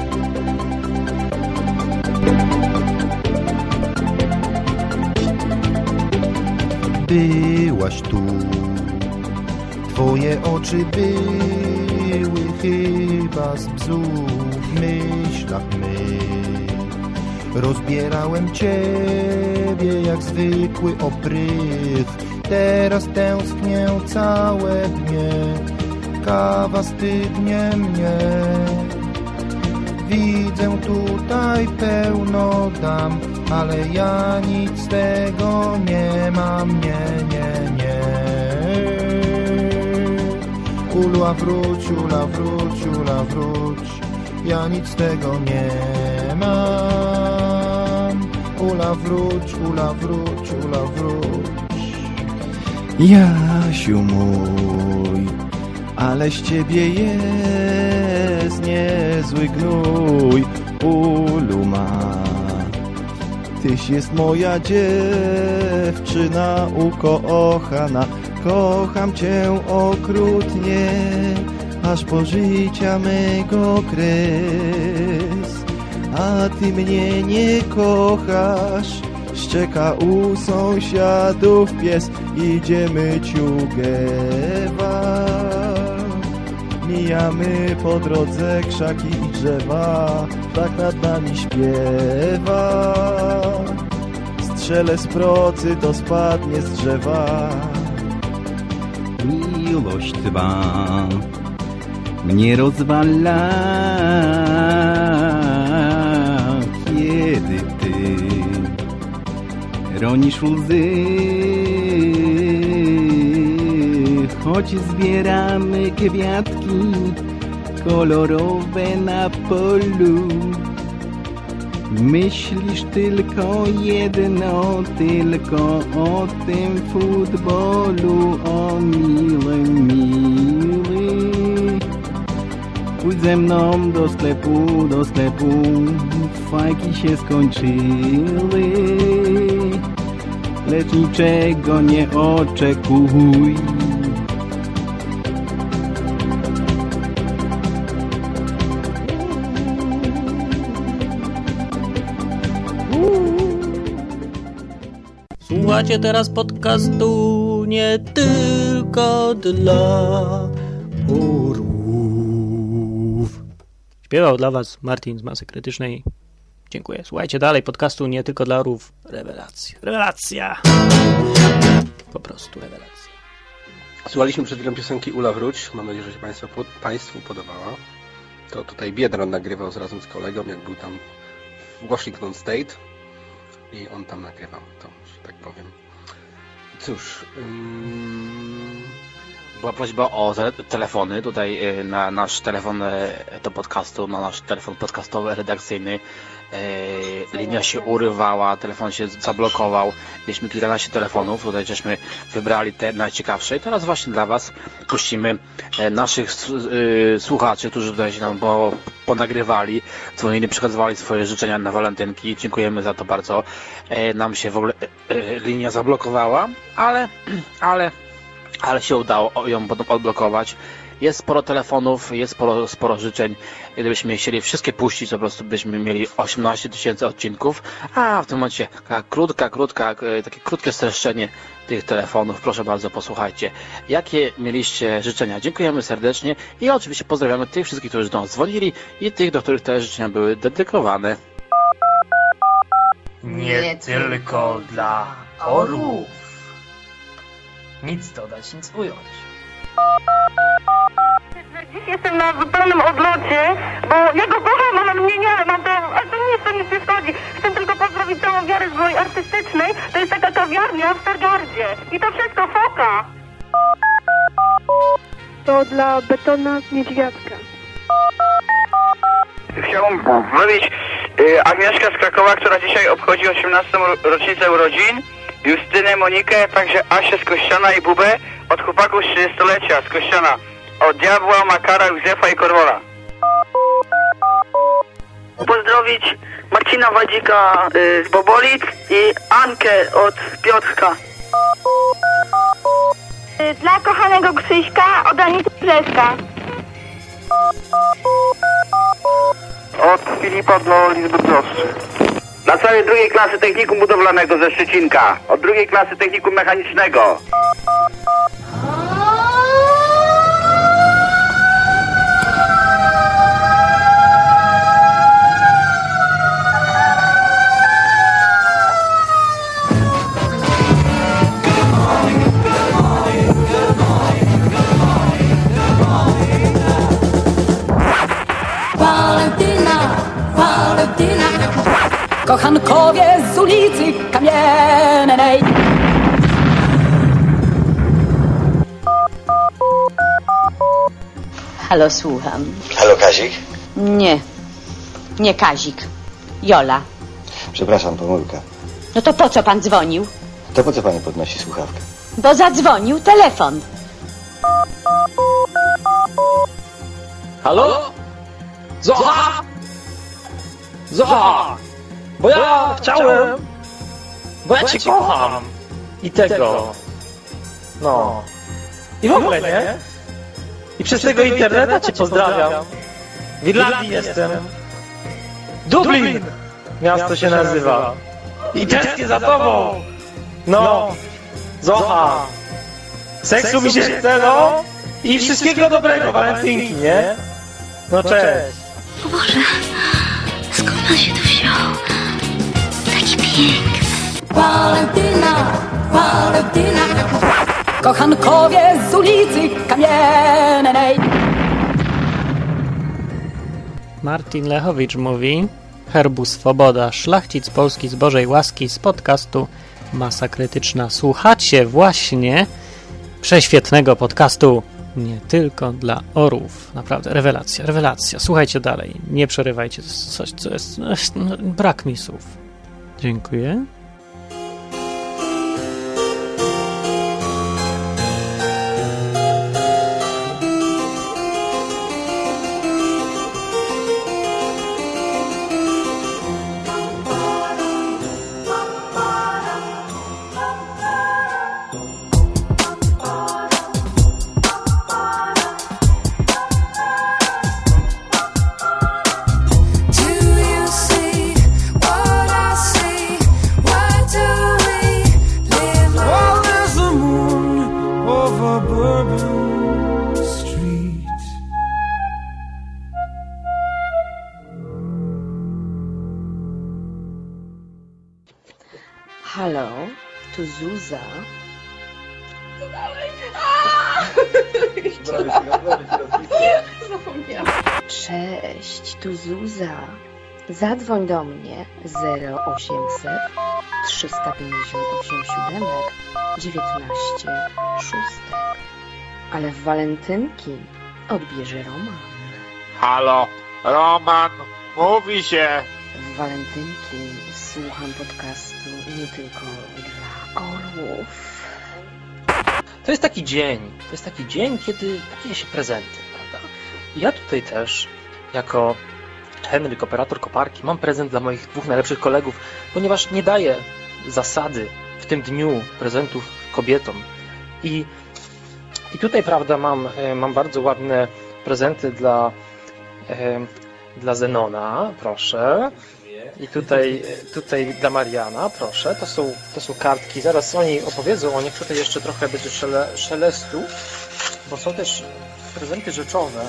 byłaś tu. Twoje oczy były chyba z bzu w myślach mych. Rozbierałem ciebie jak zwykły oprych. Teraz tęsknię całe dnie, kawa stygnie mnie. Widzę tutaj pełno dam, ale ja nic z tego nie mam, nie, nie, nie. Ula wróć, ula wróć, ula wróć, ja nic z tego nie mam. Ula wróć, ula wróć, ula wróć. Jasiu mój, ale z ciebie jest niezły gnój, ulu ma. Tyś jest moja dziewczyna ukochana, kocham cię okrutnie, aż po życia mego kres. A ty mnie nie kochasz, szczeka u sąsiadów pies, idziemy ciugewa. Mijamy po drodze krzaki i drzewa, tak nad nami śpiewa. Strzelę z procy, to spadnie z drzewa. Miłość twa mnie rozwala, kiedy ty ronisz łzy. Choć zbieramy kwiatki kolorowe na polu, myślisz tylko jedno, tylko o tym futbolu, o miły, miły. Pójdź ze mną do sklepu, do sklepu, fajki się skończyły. Lecz niczego nie oczekuj. Słuchacie teraz podcastu nie tylko dla orłów. Śpiewał dla was Martin z Masy Krytycznej. Dziękuję. Słuchajcie dalej podcastu nie tylko dla orłów. Rewelacja. Rewelacja. Po prostu rewelacja. Słuchaliśmy przed chwilą piosenki Ula Wróć. Mam nadzieję, że się Państwu, państwu podobała. To tutaj Biedron nagrywał z razem z kolegą, jak był tam w Washington State. I on tam nagrywał, to że tak powiem. Cóż, Była prośba o telefony, tutaj y, na nasz telefon y, do podcastu, na nasz telefon podcastowy, redakcyjny. Y, Linia się urywała, telefon się zablokował. Mieliśmy kilkanaście telefonów, tutaj żeśmy wybrali te najciekawsze. I teraz właśnie dla Was puścimy e, naszych y, słuchaczy, którzy tutaj się nam po, ponagrywali, dzwonili, przekazywali swoje życzenia na walentynki. Dziękujemy za to bardzo. E, Nam się w ogóle e, e, linia zablokowała, ale, <clears throat> ale ale się udało ją potem odblokować. Jest sporo telefonów, jest sporo, sporo życzeń. Gdybyśmy chcieli wszystkie puścić, to po prostu byśmy mieli 18 tysięcy odcinków, a w tym momencie taka krótka, krótka, e, takie krótkie streszczenie tych telefonów. Proszę bardzo, posłuchajcie. Jakie mieliście życzenia? Dziękujemy serdecznie i oczywiście pozdrawiamy tych wszystkich, którzy do nas dzwonili i tych, do których te życzenia były dedykowane. Nie tylko dla orłów. Nic dodać, nic ująć. Dziś jestem na zupełnym odlocie, bo ja go kocham, ale mnie nie, mam to, ale to nic, to nic nie szkodzi. Chcę tylko pozdrowić całą wiarę z mojej artystycznej. To jest taka kawiarnia w Stargardzie. I to wszystko foka. To dla betona z niedźwiadka. Chciałbym pozdrowić y, Agnieszkę z Krakowa, która dzisiaj obchodzi 18. ro- rocznicę urodzin, Justynę, Monikę, także Asię z Kościana i Bubę od chłopaków z 30-lecia z Kościana, od Diabła, Makara, Józefa i Korwola. Pozdrowić Marcina Wadzika y, z Bobolic i Ankę od Piotrka. Dla kochanego Krzyśka od Anity Pleska. Od Filipa do Liczby Prostszy. Dla całej drugiej klasy technikum budowlanego ze Szczecinka, od drugiej klasy technikum mechanicznego. Kochankowie z ulicy Kamiennej Halo, słucham. Halo Kazik? Nie, nie Kazik. Jola. Przepraszam, pomyłka. No to po co pan dzwonił? To po co pani podnosi słuchawkę? Bo zadzwonił telefon. Halo? Zocha! Zocha! Bo ja chciałem... Bo ja cię kocham. I tego. No. I w ogóle, nie? I przez tego interneta cię pozdrawiam. W Irlandii jestem. Dublin! Miasto się nazywa. I tęsknię za tobą! No! Zocha! Seksu mi się chce, no! I wszystkiego dobrego, walentynki, nie? No cześć! O Boże, skąd on się tu wziął? Walentyna, Walentyna Kochankowie z ulicy Kamiennej Martin Lechowicz mówi Herbu Swoboda, szlachcic polski z Bożej łaski z podcastu Masa Krytyczna. Słuchacie właśnie prześwietnego podcastu nie tylko dla orów. Naprawdę, rewelacja, rewelacja. Słuchajcie dalej, nie przerywajcie. Coś, co jest... no, Brak mi słów. Dziękuję. Zuza. Cześć, tu Zuza. Zadzwoń do mnie 0800 358 7 19 szóstek. Ale w walentynki odbierze Roman. Halo, Roman, mówi się. W walentynki słucham podcastu nie tylko dla orłów. To jest taki dzień, to jest taki dzień, kiedy daje się prezenty, prawda? I ja tutaj też, jako Henryk, operator koparki, mam prezent dla moich dwóch najlepszych kolegów, ponieważ nie daję zasady w tym dniu prezentów kobietom. I, i tutaj, prawda, mam, e, mam bardzo ładne prezenty dla, e, dla Zenona, proszę. I tutaj, tutaj dla Mariana, proszę. To są, to są kartki. Zaraz oni opowiedzą o nich. Tutaj jeszcze trochę będzie szele, szelestu, bo są też prezenty rzeczowe.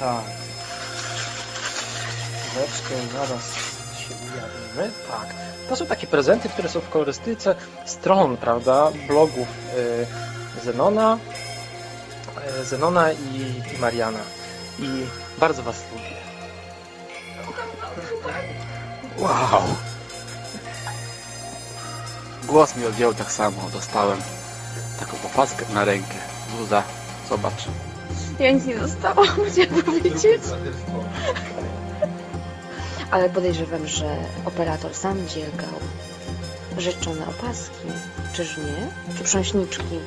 Tak. Chwileczkę, zaraz się ujawnimy. Tak. To są takie prezenty, które są w kolorystyce stron, prawda, blogów y, Zenona, y, Zenona i, i Mariana. I bardzo Was lubię. Wow. Głos mi odjął tak samo. Dostałem taką opaskę na rękę. Zuza, zobacz. Ja nic nie dostałam, <laughs> chciałam powiedzieć. Ale podejrzewam, że operator sam dziergał rzeczone opaski. Czyż nie? Czy prząśniczki?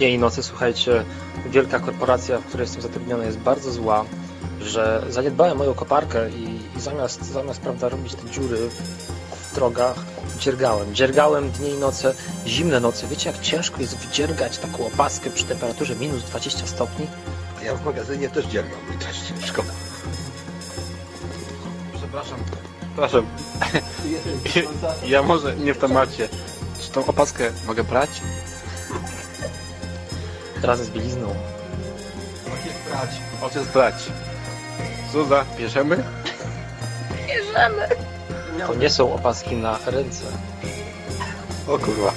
dnie i nocy, słuchajcie, wielka korporacja, w której jestem zatrudniony jest bardzo zła, że zaniedbałem moją koparkę i, i zamiast, zamiast prawda, robić te dziury w drogach, dziergałem. Dziergałem dnie i noce, zimne noce. Wiecie, jak ciężko jest wdziergać taką opaskę przy temperaturze minus 20 stopni? A ja w magazynie też dziergam i też ciężko. Przepraszam. Przepraszam. <laughs> Ja może nie w temacie. Czy tą opaskę mogę brać? Razem z bielizną. Ojciec brać. Ojciec brać. Zuza, bierzemy? Bierzemy. To nie są opaski na ręce. O kurwa.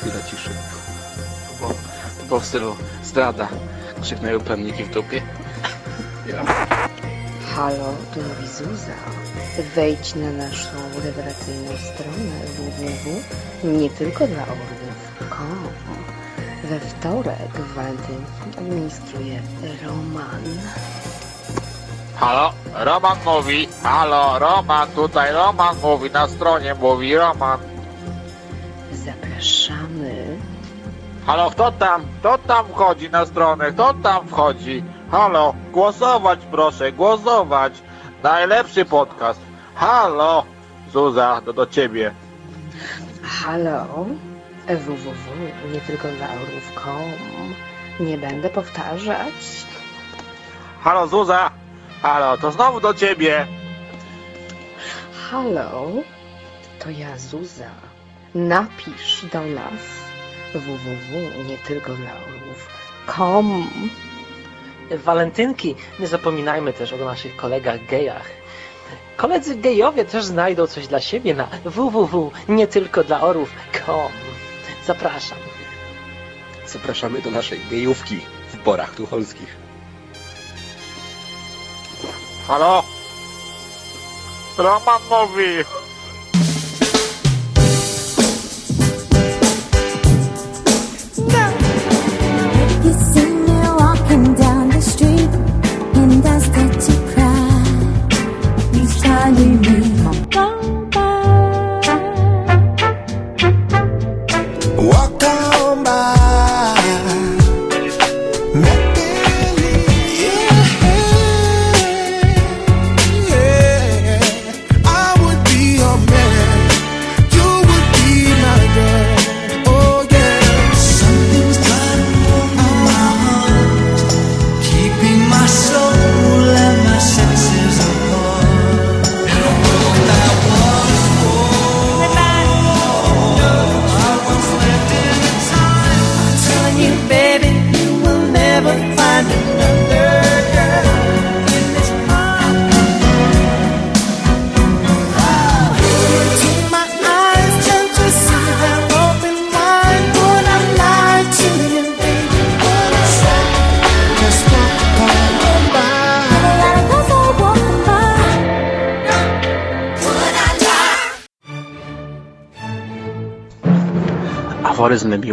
Chwila ciszy. To było, to było w stylu zdrada. Krzyknęły plemniki w dupie. Halo, tu mówi Zuza. Wejdź na naszą rewelacyjną stronę www nie tylko dla orłów.com. We wtorek w walentynki administruje Roman. Halo, Roman mówi. Halo, Roman, tutaj Roman mówi, na stronie mówi Roman. Zapraszamy. Halo, kto tam? Kto tam wchodzi na stronę? Kto tam wchodzi? Halo, głosować proszę, głosować. Najlepszy podcast. Halo, Zuza, to do ciebie. Halo, www nie tylko dla orłów.com. Nie będę powtarzać. Halo, Zuza. Halo, to znowu do ciebie. Halo, to ja Zuza. Napisz do nas www nie tylko dla orłów.com. Walentynki, nie zapominajmy też o naszych kolegach gejach. Koledzy gejowie też znajdą coś dla siebie na www nie tylko dla orłów.com. Zapraszam. Zapraszamy do naszej gejówki w porach tucholskich. Halo? Roman mówi.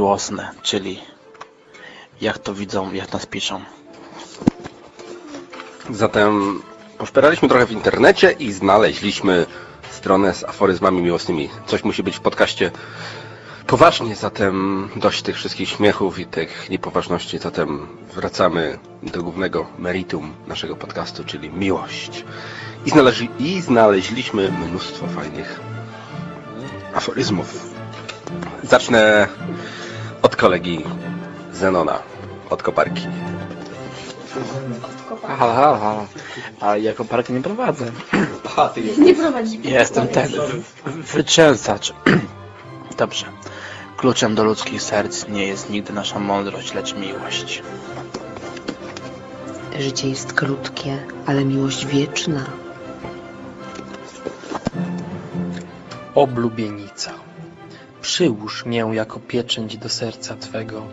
Miłosne, czyli jak to widzą, jak nas piszą. Zatem poszperaliśmy trochę w internecie i znaleźliśmy stronę z aforyzmami miłosnymi. Coś musi być w podcaście poważnie, zatem dość tych wszystkich śmiechów i tych niepoważności, zatem wracamy do głównego meritum naszego podcastu, czyli miłość. I, znaleźli, i znaleźliśmy mnóstwo fajnych aforyzmów. Zacznę od kolegi Zenona, od koparki. Halo, halo, halo. Ale ja koparkę nie prowadzę. Nie prowadzi. Jestem ten wyczęsacz. <clears throat> Dobrze. Kluczem do ludzkich serc nie jest nigdy nasza mądrość, lecz miłość. Życie jest krótkie, ale miłość wieczna. Oblubienica. Przyłóż mię jako pieczęć do serca Twego,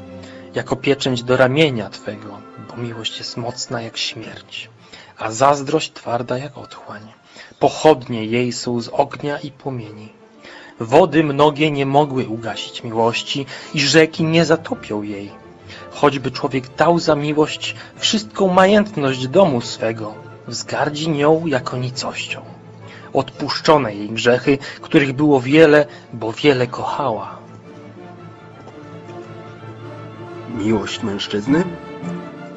jako pieczęć do ramienia Twego, bo miłość jest mocna jak śmierć, a zazdrość twarda jak otchłań. Pochodnie jej są z ognia i płomieni. Wody mnogie nie mogły ugasić miłości i rzeki nie zatopią jej. Choćby człowiek dał za miłość wszystką majętność domu swego, wzgardzi nią jako nicością. Odpuszczone jej grzechy, których było wiele, bo wiele kochała. Miłość mężczyzny?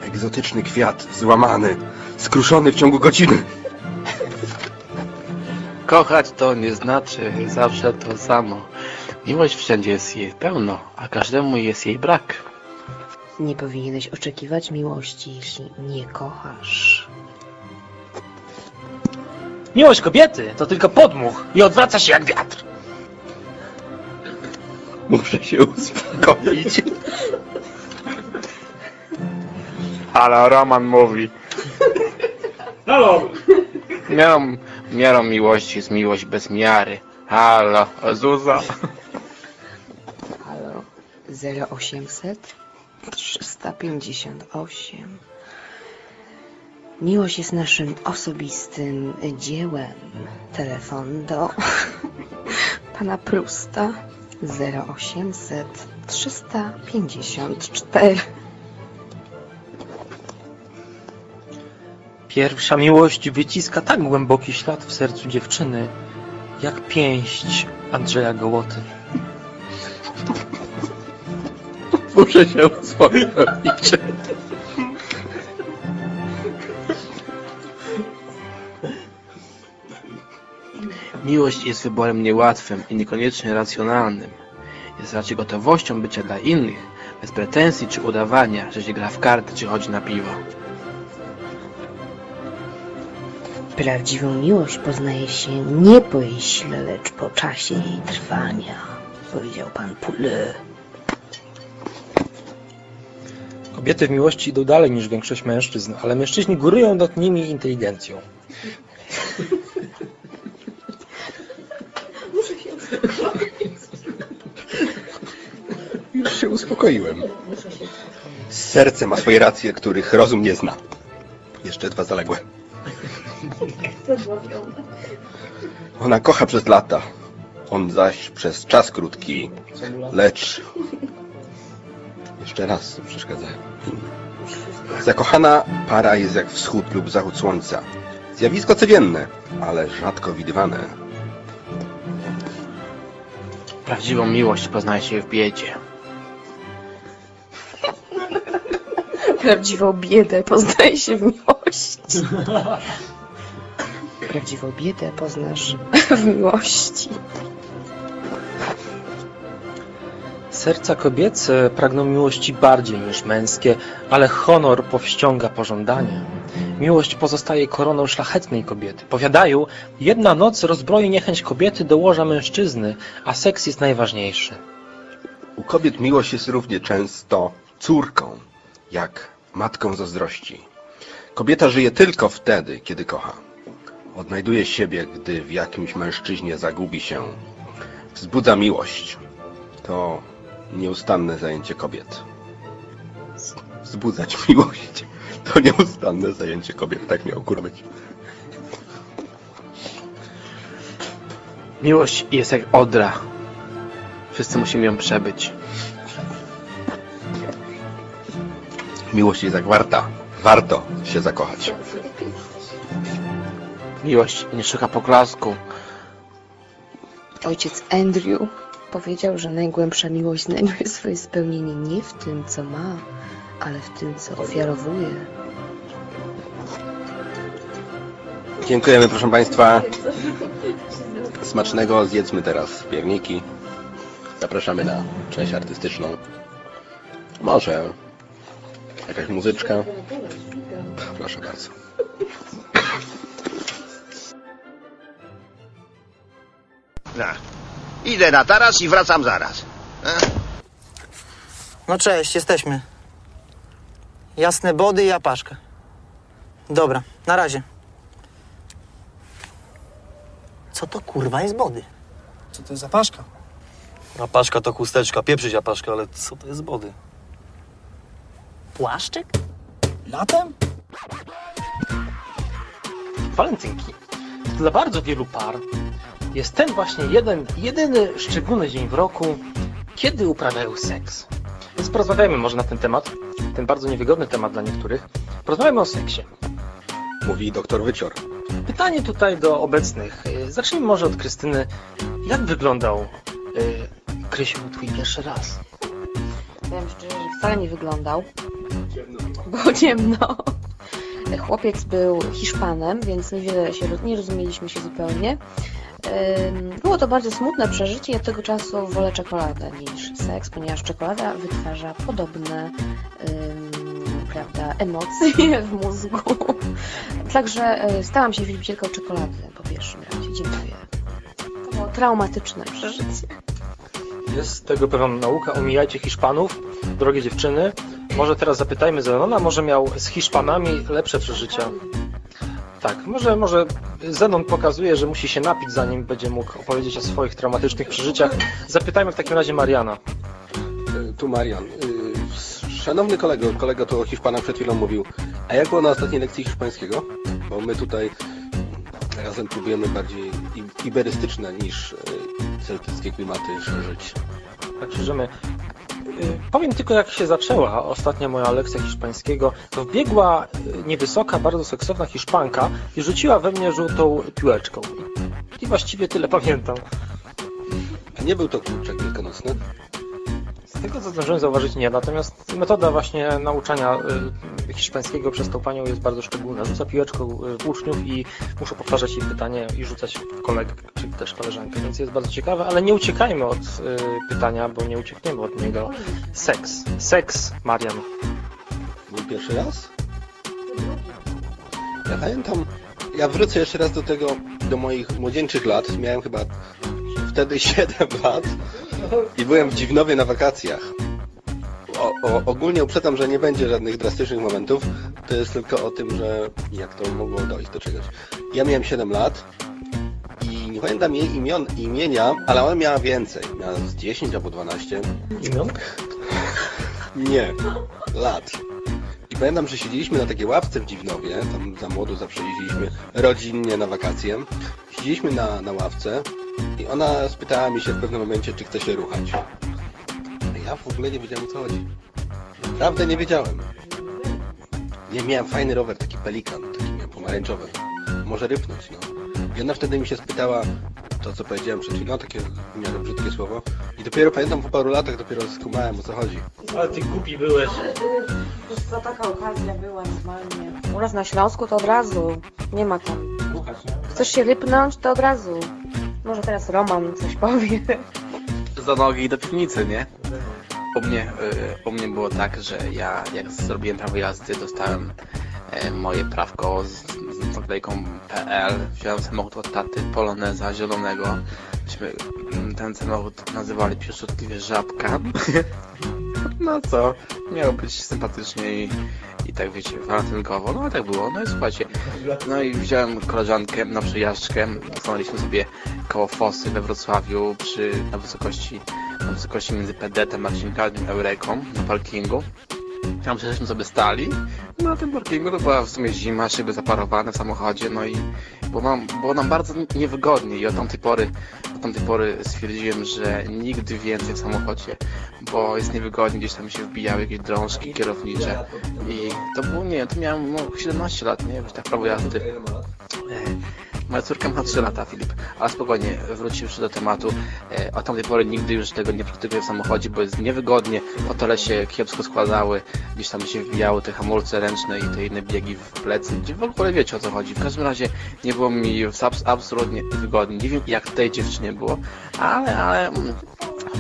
Egzotyczny kwiat, złamany, skruszony w ciągu godziny. Kochać to nie znaczy zawsze to samo. Miłość wszędzie jest jej pełno, a każdemu jest jej brak. Nie powinieneś oczekiwać miłości, jeśli nie kochasz. Miłość kobiety to tylko podmuch i odwraca się jak wiatr. Muszę się uspokoić. Ale Roman mówi. Halo! Miarą, miarą miłości jest miłość bez miary. Halo, Zuza. Halo? 0800 358 Miłość jest naszym osobistym dziełem. Telefon do <laughs> pana Prusta 0800 354 Pierwsza miłość wyciska tak głęboki ślad w sercu dziewczyny, jak pięść Andrzeja Gołoty. Muszę się uspokoić. Miłość jest wyborem niełatwym i niekoniecznie racjonalnym. Jest raczej gotowością bycia dla innych, bez pretensji czy udawania, że się gra w karty czy chodzi na piwo. Prawdziwą miłość poznaje się nie po jej sile, lecz po czasie jej trwania, powiedział pan Pule. Kobiety w miłości idą dalej niż większość mężczyzn, ale mężczyźni górują nad nimi inteligencją. Już się uspokoiłem. Serce ma swoje racje, których rozum nie zna. Jeszcze dwa zaległe. Ona kocha przez lata. On zaś przez czas krótki. Lecz... Jeszcze raz przeszkadzają. Zakochana para jest jak wschód lub zachód słońca. Zjawisko codzienne, ale rzadko widywane. Prawdziwą miłość poznaje się w biedzie. Prawdziwą biedę poznaje się w miłości. <laughs> Prawdziwą biedę poznasz w miłości. Serca kobiece pragną miłości bardziej niż męskie, ale honor powściąga pożądanie. Miłość pozostaje koroną szlachetnej kobiety. Powiadają, jedna noc rozbroi niechęć kobiety do łoża mężczyzny, a seks jest najważniejszy. U kobiet miłość jest równie często córką, jak matką zazdrości. Kobieta żyje tylko wtedy, kiedy kocha. Odnajduje siebie, gdy w jakimś mężczyźnie zagubi się. Wzbudza miłość. To nieustanne zajęcie kobiet. Wzbudzać miłość. <laughs> To nieustanne zajęcie kobiet. Tak miał kurwa być. Miłość jest jak odra. Wszyscy musimy ją przebyć. Miłość jest jak warta. Warto się zakochać. Miłość nie szuka poklasku. Ojciec Andrew powiedział, że najgłębsza miłość znajduje swoje spełnienie nie w tym, co ma, ale w tym, co ofiarowuje. Dziękujemy, proszę Państwa. Smacznego. Zjedzmy teraz pierniki. Zapraszamy na część artystyczną. Może jakaś muzyczka. Proszę bardzo. Na. Idę na taras i wracam zaraz. No cześć, jesteśmy. Jasne body i apaszka. Dobra, na razie. Co to kurwa jest body? Co to jest zapaszka? Apaszka to chusteczka, pieprzyć apaszka, ale co to jest body? Płaszczyk? Latem? Walentynki. Dla bardzo wielu par jest ten właśnie jeden, jedyny szczególny dzień w roku, kiedy uprawiają seks. Więc porozmawiajmy może na ten temat, ten bardzo niewygodny temat dla niektórych. Porozmawiajmy o seksie. Mówi doktor Wycior. Pytanie tutaj do obecnych. Y, Zacznijmy może od Krystyny. Jak wyglądał y, Krysiu twój pierwszy raz? Powiem szczerze, że wcale nie wyglądał. Było ciemno. Chłopiec był Hiszpanem, więc niewiele się, nie rozumieliśmy się zupełnie. Było to bardzo smutne przeżycie. Ja od tego czasu wolę czekoladę niż seks, ponieważ czekolada wytwarza podobne ym, prawda, emocje <laughs> w mózgu. Także y, stałam się wielbicielką czekolady po pierwszym razie. Dziękuję. To było traumatyczne przeżycie. Jest tego pewna nauka. Omijajcie Hiszpanów, drogie dziewczyny. Może teraz zapytajmy Zenona, może miał z Hiszpanami lepsze przeżycia. Tak, może, może Zenon pokazuje, że musi się napić, zanim będzie mógł opowiedzieć o swoich traumatycznych przeżyciach. Zapytajmy w takim razie Mariana. Y, Tu Marian. Y, Szanowny kolego, kolega tu o Hiszpanach przed chwilą mówił. A jak było na ostatniej lekcji hiszpańskiego? Bo my tutaj razem próbujemy bardziej iberystyczne niż y, celtyckie klimaty szerzyć. Tak szerzymy. Y, Powiem tylko, jak się zaczęła ostatnia moja lekcja hiszpańskiego. Wbiegła y, niewysoka, bardzo seksowna Hiszpanka i rzuciła we mnie żółtą piłeczką. I właściwie tyle pamiętam. A nie był to kurczak wielkanocny? Tego, co zdążyłem zauważyć, nie. Natomiast metoda właśnie nauczania y, hiszpańskiego przez tą panią jest bardzo szczególna. Rzuca piłeczką y, w uczniów i muszą powtarzać jej pytanie i rzucać kolegę, czy też koleżankę. Więc jest bardzo ciekawe, ale nie uciekajmy od y, pytania, bo nie uciekniemy od niego. Seks. Seks, Marian. Był pierwszy raz? Ja pamiętam, ja wrócę jeszcze raz do tego, do moich młodzieńczych lat. Miałem chyba wtedy <laughs> 7 lat i byłem w Dziwnowie na wakacjach. O, o, ogólnie uprzedzam, że nie będzie żadnych drastycznych momentów. To jest tylko o tym, że jak to mogło dojść do czegoś. Ja miałem 7 lat i nie pamiętam jej imion, imienia, ale ona miała więcej. Miała z 10 albo 12. Imion? Nie, lat. I pamiętam, że siedzieliśmy na takiej ławce w Dziwnowie, tam za młodu zawsze jeździliśmy rodzinnie na wakacje. Siedzieliśmy na, na ławce i ona spytała mi się w pewnym momencie, czy chce się ruchać. Ja w ogóle nie wiedziałem o co chodzi. Naprawdę nie wiedziałem. Nie, miałem fajny rower, taki pelikan, taki miałem pomarańczowy. Może rypnąć, no. I ona wtedy mi się spytała, to co powiedziałem przed chwilą, takie w miarę brzydkie słowo. I dopiero pamiętam po paru latach dopiero skumałem o co chodzi. Ale ty głupi byłeś. Wiesz co, taka okazja była normalnie. U nas na Śląsku to od razu. Nie ma tam. Chcesz się rypnąć, to od razu. Może teraz Roman coś powie. za nogi do piwnicy, nie? U mnie, y, u mnie było tak, że ja jak zrobiłem prawo jazdy, dostałem e, moje prawko z, z naklejką PL, wziąłem samochód od taty, Poloneza zielonego. Myśmy ten samochód nazywali pieszczotliwie Żabka. <laughs> No co, miało być sympatycznie i, tak wiecie, walentynkowo, no ale tak było. No i słuchajcie, no i wziąłem koleżankę na przejażdżkę, stanęliśmy sobie koło Fosy we Wrocławiu przy, na wysokości na wysokości między Pedetem a Cinkarnią Eureką na parkingu. Tam żeśmy sobie stali. No, Na tym parkingu to była w sumie zima, szyby zaparowane w samochodzie, no i było nam, było nam bardzo niewygodnie i od tamtej pory, od tamtej pory stwierdziłem, że nigdy więcej w samochodzie, bo jest niewygodnie, gdzieś tam się wbijały jakieś drążki kierownicze i to było, nie to miałem no, 17 lat, nie, już tak prawo jazdy. Moja córka ma 3 lata, Filip, ale spokojnie, wróciwszy do tematu, e, od tamtej pory nigdy już tego nie praktykuję w samochodzie, bo jest niewygodnie, fotele się kiepsko składały, gdzieś tam się wbijały te hamulce ręczne i te inne biegi w plecy, gdzie w ogóle wiecie o co chodzi. W każdym razie nie było mi abs- absolutnie wygodnie, nie wiem jak tej dziewczynie było, ale, ale, mm,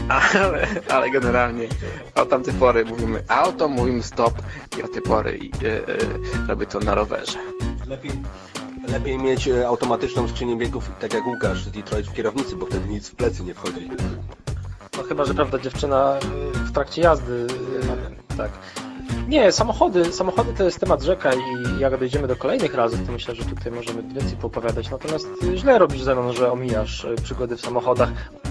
ale, ale generalnie od tamtej pory mówimy auto, mówimy stop i od tej pory e, e, robię to na rowerze. Lepiej, lepiej mieć e, automatyczną skrzynię biegów, tak jak Łukasz z Detroit w kierownicy, bo wtedy nic w plecy nie wchodzi. No chyba, że prawda dziewczyna y, w trakcie jazdy, y, tak. Nie, samochody, samochody to jest temat rzeka i jak dojdziemy do kolejnych razów, to myślę, że tutaj możemy więcej poopowiadać. Natomiast źle robisz ze mną, że omijasz przygody w samochodach.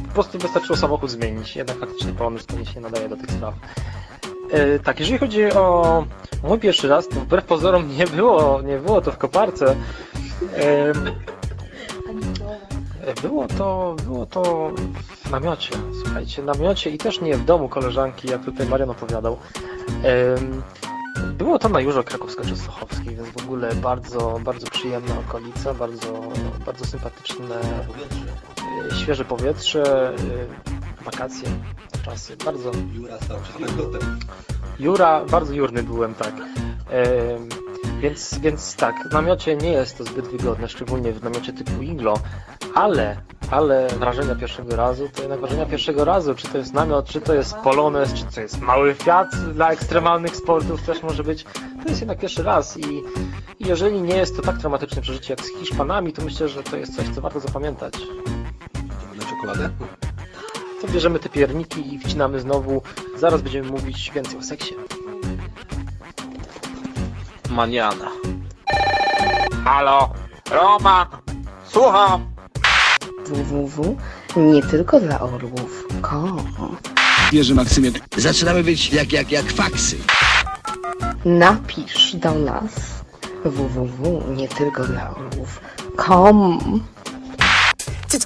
Po prostu wystarczyło samochód zmienić. Jednak faktycznie pomysł to nie się nadaje do tych spraw. E, tak, jeżeli chodzi o mój pierwszy raz, to wbrew pozorom nie było, nie było to w koparce. E, było to, było to w namiocie, słuchajcie, w namiocie i też nie w domu koleżanki, jak tutaj Marian opowiadał. Em, Było to na Jurze Krakowsko-Częstochowskiej, więc w ogóle bardzo, bardzo przyjemna okolica, bardzo, bardzo sympatyczne, e, świeże powietrze, e, wakacje, czasy, bardzo... Jura stał się anegdotem. Jura, bardzo jurny byłem, tak. Więc, więc tak, w namiocie nie jest to zbyt wygodne, szczególnie w namiocie typu iglo, ale, ale wrażenia pierwszego razu to jednak wrażenia pierwszego razu, czy to jest namiot, czy to jest Polones, czy to jest mały Fiat dla ekstremalnych sportów też może być, to jest jednak pierwszy raz i, i jeżeli nie jest to tak traumatyczne przeżycie jak z Hiszpanami, to myślę, że to jest coś, co warto zapamiętać. Na czekoladę? To bierzemy te pierniki i wcinamy znowu, zaraz będziemy mówić więcej o seksie. Maniana. Halo, Roman, słucham. www. Nie tylko dla orłów. Kom. Wierzy Maksymie. Zaczynamy być jak, jak, jak faksy. Napisz do nas www. Nie tylko dla orłów.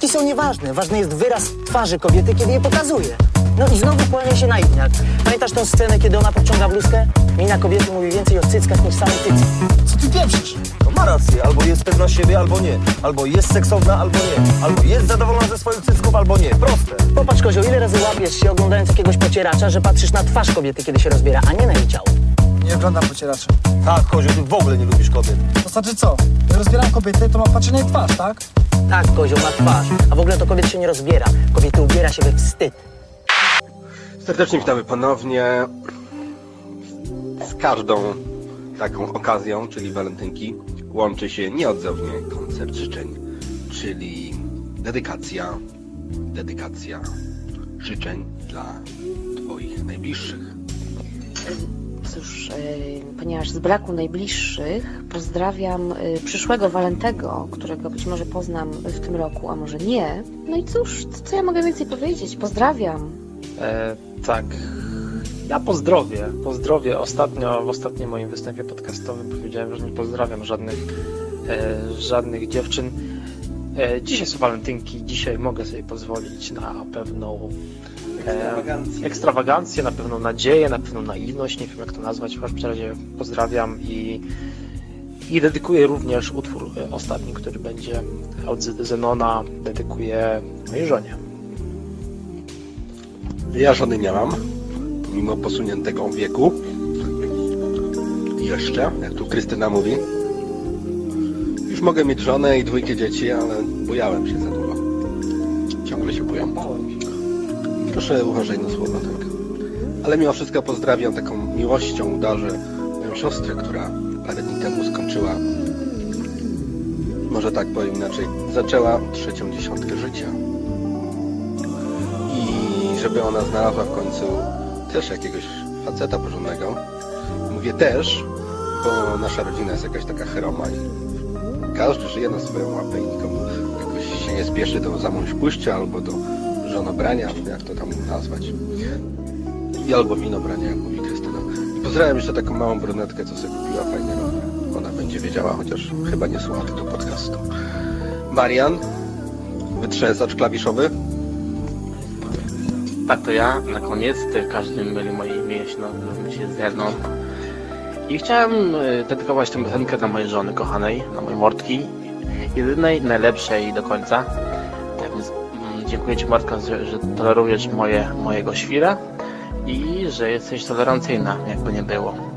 Cycki są nieważne, ważny jest wyraz twarzy kobiety, kiedy je pokazuje. No i znowu kłania się na igniak. Pamiętasz tą scenę, kiedy ona podciąga bluzkę? Mina kobiety mówi więcej o cyckach niż same cycki. Co ty pieprzysz? To ma rację, albo jest pewna siebie, albo nie. Albo jest seksowna, albo nie. Albo jest zadowolona ze swoich cycków, albo nie. Proste. Popatrz, Kozio, ile razy łapiesz się oglądając jakiegoś pocieracza, że patrzysz na twarz kobiety, kiedy się rozbiera, a nie na jej ciało. Nie oglądam pocieraczy. Tak, Kozio, ty w ogóle nie lubisz kobiet. To znaczy co? Jak rozbieram kobietę, to ma patrzeć na jej twarz, tak? Tak, Kozio, ma twarz. A w ogóle to kobiet się nie rozbiera. Kobiety ubiera się we wstyd. Serdecznie witamy ponownie z każdą taką okazją, czyli walentynki, łączy się nieodzownie koncert życzeń, czyli dedykacja, dedykacja życzeń dla Twoich najbliższych. Cóż, e, ponieważ z braku najbliższych pozdrawiam e, przyszłego Walentego, którego być może poznam w tym roku, a może nie. No i cóż, co- ja mogę więcej powiedzieć? Pozdrawiam. E, tak. Ja pozdrowię. Pozdrowię. Ostatnio, w ostatnim moim występie podcastowym powiedziałem, że nie pozdrawiam żadnych, e, żadnych dziewczyn. E, dzisiaj są walentynki, dzisiaj mogę sobie pozwolić na pewną Ekstrawagancję. ekstrawagancję, na pewną nadzieję, na pewną naiwność, nie wiem jak to nazwać, w każdym razie pozdrawiam i, i dedykuję również utwór e, ostatni, który będzie od Zenona, dedykuję mojej żonie. Ja żony nie mam, mimo posuniętego wieku. Jeszcze, jak tu Krystyna mówi. Już mogę mieć żonę i dwójkę dzieci, ale bujałem się za długo. Ciągle się bujam. Proszę uważaj na słowa, tak. Ale mimo wszystko pozdrawiam taką miłością, darzę moją siostrę, która parę dni temu skończyła, może tak powiem inaczej, zaczęła trzecią dziesiątkę życia i żeby ona znalazła w końcu też jakiegoś faceta porządnego. Mówię też, bo nasza rodzina jest jakaś taka chroma i każdy żyje na swoją łapę i nikomu jakoś się nie spieszy do zamąż pójścia albo do żonobrania, jak to tam nazwać. I albo winobrania, jak mówi Krystyna. I pozdrawiam jeszcze taką małą brunetkę, co sobie kupiła fajnie rower. Ona będzie wiedziała, chociaż chyba nie słucha tego podcastu. Marian, wytrzęsacz klawiszowy. Tak, to ja na koniec, każdy myli moje imię, jeśli nazywam się Zenon. I chciałem e, dedykować tę piosenkę dla mojej żony kochanej, dla mojej Mordki, jedynej, najlepszej do końca. Dziękuję Ci Mordka, że, że tolerujesz moje, mojego świra i że jesteś tolerancyjna, jakby nie było.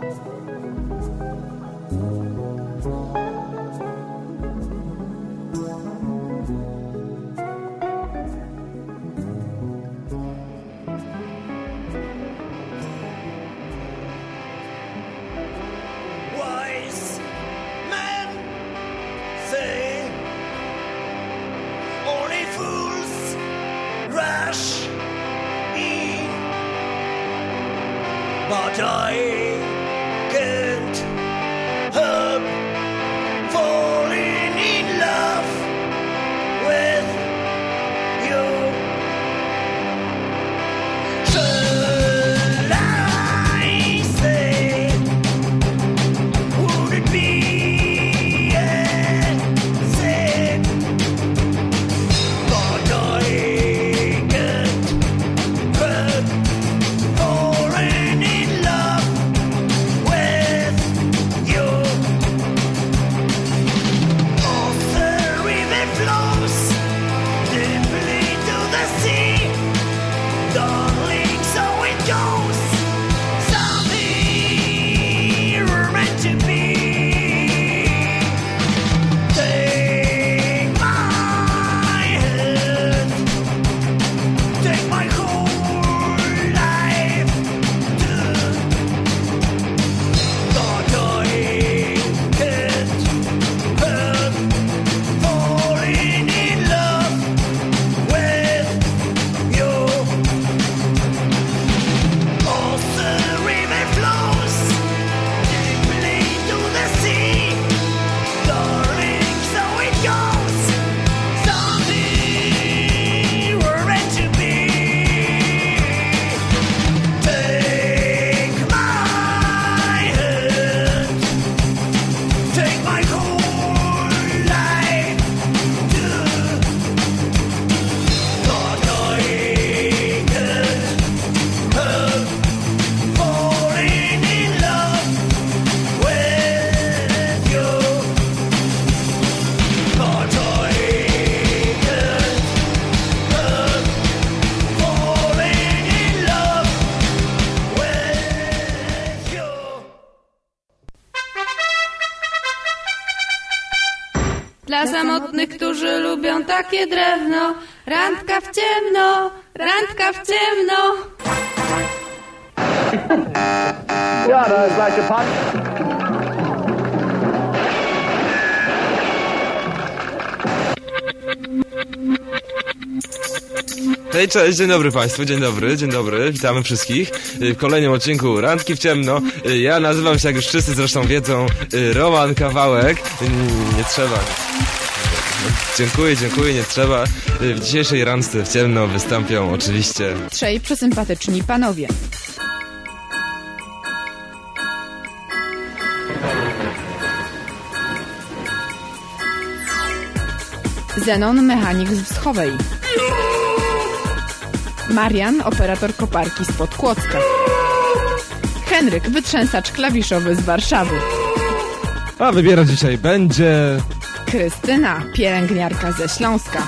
W ciemno, randka w ciemno. Gepackt. Hej, cześć, dzień dobry Państwu, dzień dobry, dzień dobry, witamy wszystkich y, w kolejnym odcinku Randki w ciemno. Y, Ja nazywam się, jak już wszyscy zresztą wiedzą, y, Roman Kawałek. Nie trzeba. Dziękuję, dziękuję, nie trzeba. Y, W dzisiejszej randce w ciemno wystąpią oczywiście Trzej przesympatyczni panowie. Zenon, mechanik z Wschowej. Marian, operator koparki spod Kłodzka. Henryk, wytrzęsacz klawiszowy z Warszawy. A wybierać dzisiaj będzie... Krystyna, pielęgniarka ze Śląska.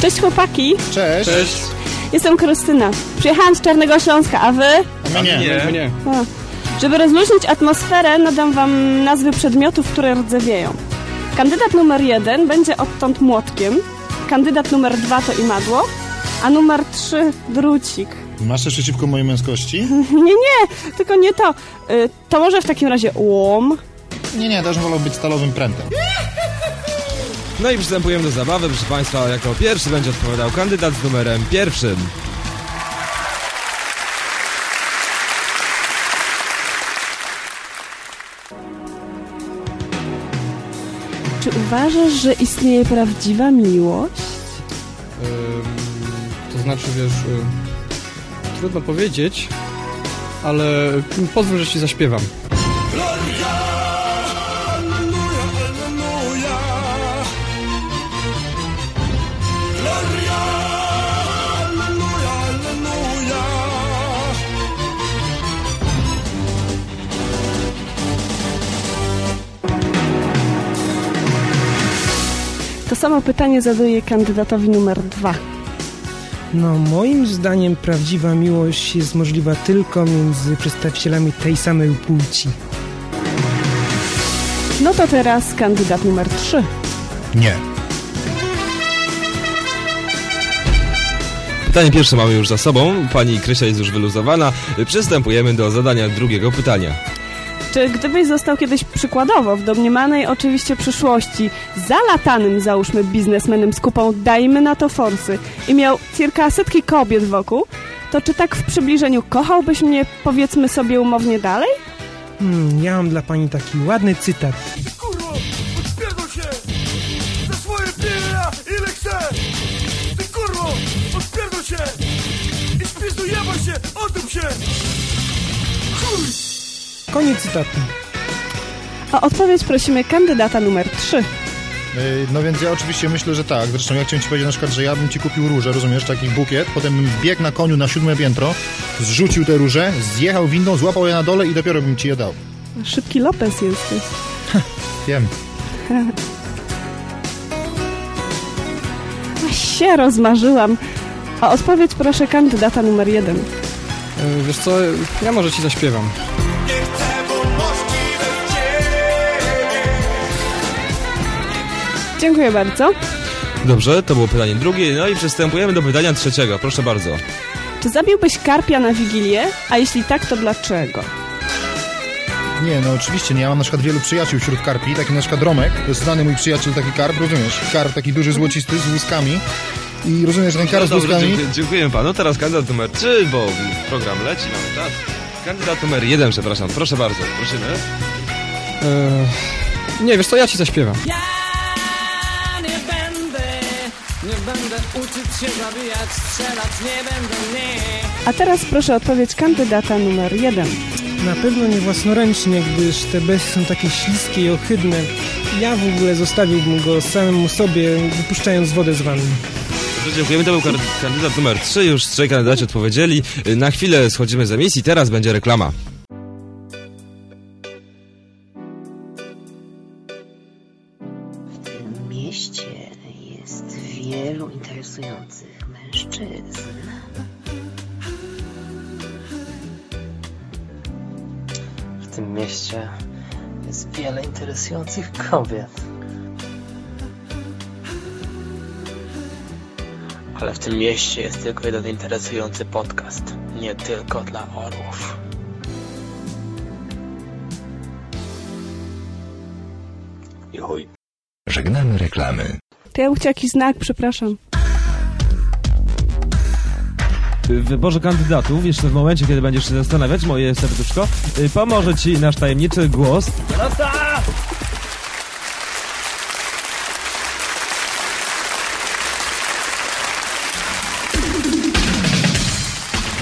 Cześć chłopaki. Cześć. Cześć. Jestem Krystyna. Przyjechałam z Czarnego Śląska, a wy? A my nie. My nie. A. Żeby rozluźnić atmosferę, nadam wam nazwy przedmiotów, które rdzewieją. Kandydat numer jeden będzie odtąd młotkiem, kandydat numer dwa to imadło, a numer trzy drucik. Masz coś przeciwko mojej męskości? <laughs> Nie, nie, tylko nie to. Y, To może w takim razie łom. Nie, nie, też wolał być stalowym prętem. No i przystępujemy do zabawy, proszę Państwa, jako pierwszy będzie odpowiadał kandydat z numerem pierwszym. Uważasz, że istnieje prawdziwa miłość? To znaczy, wiesz, Trudno powiedzieć, ale pozwól, że ci zaśpiewam. Samo pytanie zadaję kandydatowi numer dwa. No, moim zdaniem prawdziwa miłość jest możliwa tylko między przedstawicielami tej samej płci. No to teraz kandydat numer trzy. Nie. Pytanie pierwsze mamy już za sobą. Pani Krysia jest już wyluzowana. Przystępujemy do zadania drugiego pytania. Czy gdybyś został kiedyś przykładowo w domniemanej oczywiście przyszłości zalatanym załóżmy biznesmenem z kupą dajmy na to forsy i miał cirka setki kobiet wokół, to czy tak w przybliżeniu kochałbyś mnie powiedzmy sobie umownie dalej? Hmm, ja mam dla pani taki ładny cytat. Odpierdol się! Za swoje pieniądze ile chcę! Ty kurwo! Odpierdol się! I spizdu się! Odrób się! Chuj! Koniec cytatu. O odpowiedź prosimy kandydata numer 3. Yy, No więc ja oczywiście myślę, że tak. Zresztą ja chciałem ci powiedzieć na przykład, że ja bym ci kupił róże, rozumiesz, taki bukiet, potem bym biegł na koniu na siódme piętro, zrzucił te róże, zjechał windą, złapał je na dole i dopiero bym ci je dał. Szybki Lopez jesteś. <laughs> Wiem. <laughs> Aż się rozmarzyłam. O odpowiedź proszę kandydata numer 1. E, Wiesz co, ja może ci zaśpiewam. Dziękuję bardzo. Dobrze, to było pytanie drugie. No i przystępujemy do pytania trzeciego. Proszę bardzo. Czy zabiłbyś karpia na Wigilię? A jeśli tak, to dlaczego? Nie, no oczywiście nie. Ja mam na przykład wielu przyjaciół wśród karpi, taki na przykład Romek, to jest znany mój przyjaciel, taki karp, rozumiesz? Karp taki duży, złocisty, z łuskami. I rozumiesz, że ten karp z Dobrze, łuskami... dziękuję, dziękuję panu. Teraz kandydat numer 3, bo program leci, mamy czas. Kandydat numer 1, przepraszam. Proszę bardzo, prosimy. E, nie, wiesz co, ja ci zaśpiewam. Nie uczyć się zabijać, strzelać, nie będę, nie. A teraz proszę o odpowiedź kandydata numer 1. Na pewno nie własnoręcznie, gdyż te bestie są takie śliskie i ohydne. Ja w ogóle zostawiłbym go samemu sobie, wypuszczając wodę z wanny. Dobrze, dziękujemy. To był kandydat numer 3. Już trzej kandydaci odpowiedzieli. Na chwilę schodzimy z emisji. Teraz będzie reklama. Kobiet. Ale w tym mieście jest tylko jeden interesujący podcast. Nie tylko dla orłów. I chuj. Żegnamy reklamy. To ja bym chciał jakiś znak, przepraszam. W wyborze kandydatów, jeszcze w momencie, kiedy będziesz się zastanawiać, moje serduszko, y, pomoże ci nasz tajemniczy głos.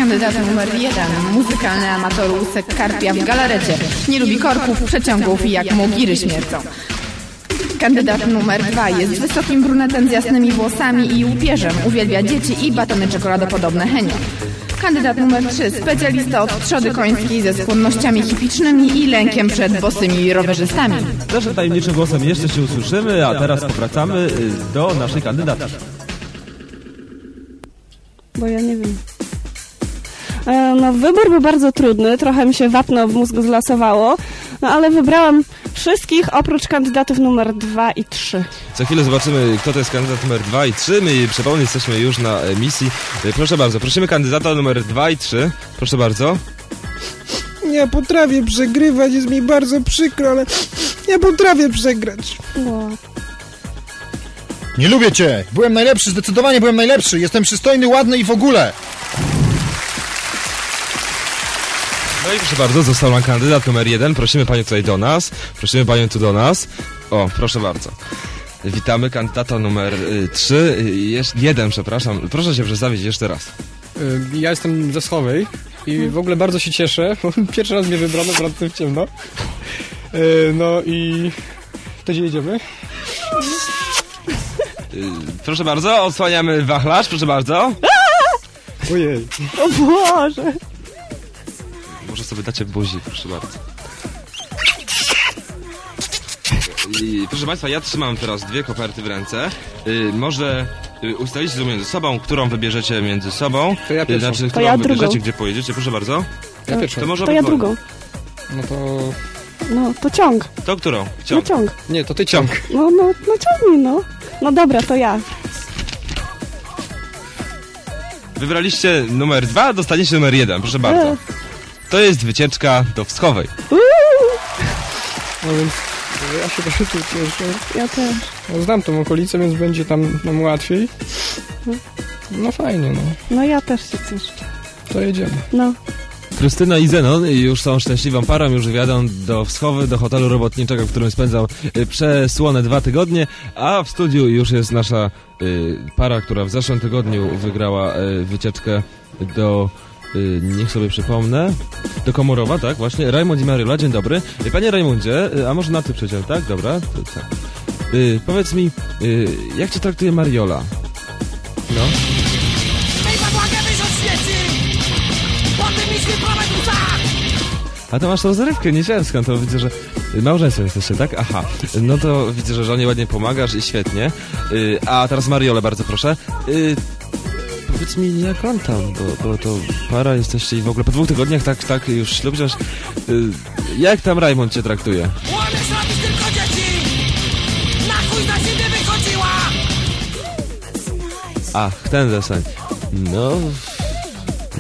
Kandydat numer jeden. Muzykalny amator łusek karpia w galarecie. Nie lubi korków, przeciągów i jak mu giry śmiercą. Kandydat numer dwa jest wysokim brunetem z jasnymi włosami i łupieżem. Uwielbia dzieci i batony czekoladopodobne henio. Kandydat numer trzy. Specjalista od trzody końskiej ze skłonnościami hipicznymi i lękiem przed bosymi rowerzystami. Naszym tajemniczym głosem jeszcze się usłyszymy, a teraz powracamy y, do naszej kandydatki. Bo ja nie wiem. E, No, wybór był bardzo trudny, trochę mi się wapno w mózgu zlasowało, no ale wybrałam wszystkich oprócz kandydatów numer 2 i 3. Za chwilę zobaczymy, kto to jest kandydat numer 2 i 3. My, przypomnę, jesteśmy już na emisji. Y, Proszę bardzo, prosimy kandydata numer 2 i 3. Proszę bardzo. Nie potrafię przegrywać, jest mi bardzo przykro, ale nie potrafię przegrać. No. Nie lubię cię! Byłem najlepszy, zdecydowanie byłem najlepszy! Jestem przystojny, ładny i w ogóle! No i proszę bardzo, został nam kandydat numer 1. Prosimy panią tutaj do nas. Prosimy panią tu do nas. O, proszę bardzo. Witamy kandydata numer 3. Jeden, przepraszam. Proszę się przedstawić jeszcze raz. Y, Ja jestem ze Schowej i w ogóle bardzo się cieszę, bo <laughs> pierwszy raz mnie wybrano w randce w ciemno. Y, No i... To gdzie jedziemy? Y, Proszę bardzo, odsłaniamy wachlarz, proszę bardzo. Ojej. O Boże! Może sobie dacie buzi, proszę bardzo. I, proszę Państwa, ja trzymam teraz dwie koperty w ręce. Y, może y, ustalicie to między sobą, którą wybierzecie między sobą. To ja Y, pierwszą. Znaczy, To którą ja wybierzecie, drugą. gdzie pojedziecie, proszę bardzo. Ja pierwszą. To może To ja obydwoje. drugą. No to... No, to ciąg. To którą? No Ciąg. ciąg. Nie, to ty ciąg. No, no, no ciągnij, no. No dobra, to ja. Wybraliście numer dwa, dostaniecie numer jeden, proszę bardzo. E. To jest wycieczka do Wschowej. Uuu, No więc ja się trochę tu cieszę. ja też. No, znam tą okolicę, więc będzie tam nam łatwiej. No fajnie, no. No ja też się cieszę. To jedziemy. No. Krystyna i Zenon już są szczęśliwą parą, już jadą do Wschowy, do hotelu robotniczego, w którym spędzał y, przesłone dwa tygodnie, a w studiu już jest nasza y, para, która w zeszłym tygodniu wygrała y, wycieczkę do, y, niech sobie przypomnę, do Komorowa, tak, właśnie, Rajmund i Mariola, dzień dobry. Y, Panie Rajmundzie, y, a może na ty przeciął, tak, dobra, to, tak. Y, powiedz mi, y, jak cię traktuje Mariola? No. A to masz tą zrywkę nieziemską, to widzę, że małżeństwem jesteście, tak? Aha, no to widzę, że żonie ładnie pomagasz i świetnie. Y, a teraz Mariole, bardzo proszę. Powiedz mi, jak on tam, bo, bo to para jesteście i w ogóle po dwóch tygodniach tak, tak już ślub wziąć. Y, jak tam Rajmund cię traktuje? Łamiesz tylko dzieci! Na chuj siebie wychodziła! Ach, ten deseń. No...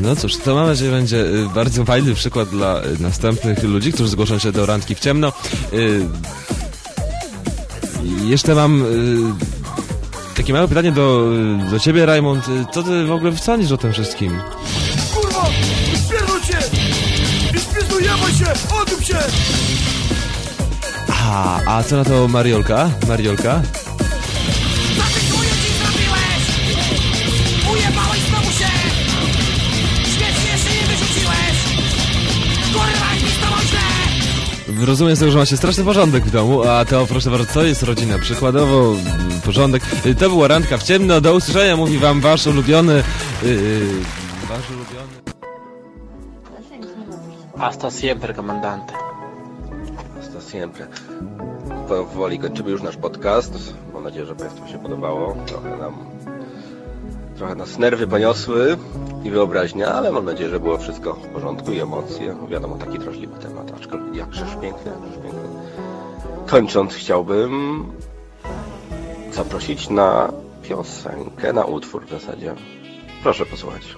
No cóż, to mam nadzieję będzie y, bardzo fajny przykład dla y, następnych ludzi, którzy zgłoszą się do randki w ciemno. Jeszcze mam takie małe pytanie do, do ciebie, Rajmund. Y, Co ty w ogóle sądzisz o tym wszystkim? Kurwa! Spierdol się! Nie spierdujemy się! Odrób się! A, a co na to Mariolka? Mariolka? Rozumiem sobie, że macie straszny porządek w domu, a to proszę bardzo, co jest rodzina? Przykładowo, mm, porządek. To była randka w ciemno, do usłyszenia mówi wam wasz ulubiony... Yy, wasz ulubiony... Hasta siempre, comandante. Hasta siempre. Powoli kończymy już nasz podcast. Mam nadzieję, że Państwu się podobało. Trochę nam... Trochę nas nerwy poniosły i wyobraźnia, ale mam nadzieję, że było wszystko w porządku i emocje. Wiadomo, taki drażliwy temat, aczkolwiek jakżeż piękny, jakżeż piękny. Kończąc chciałbym zaprosić na piosenkę, na utwór w zasadzie. Proszę posłuchać.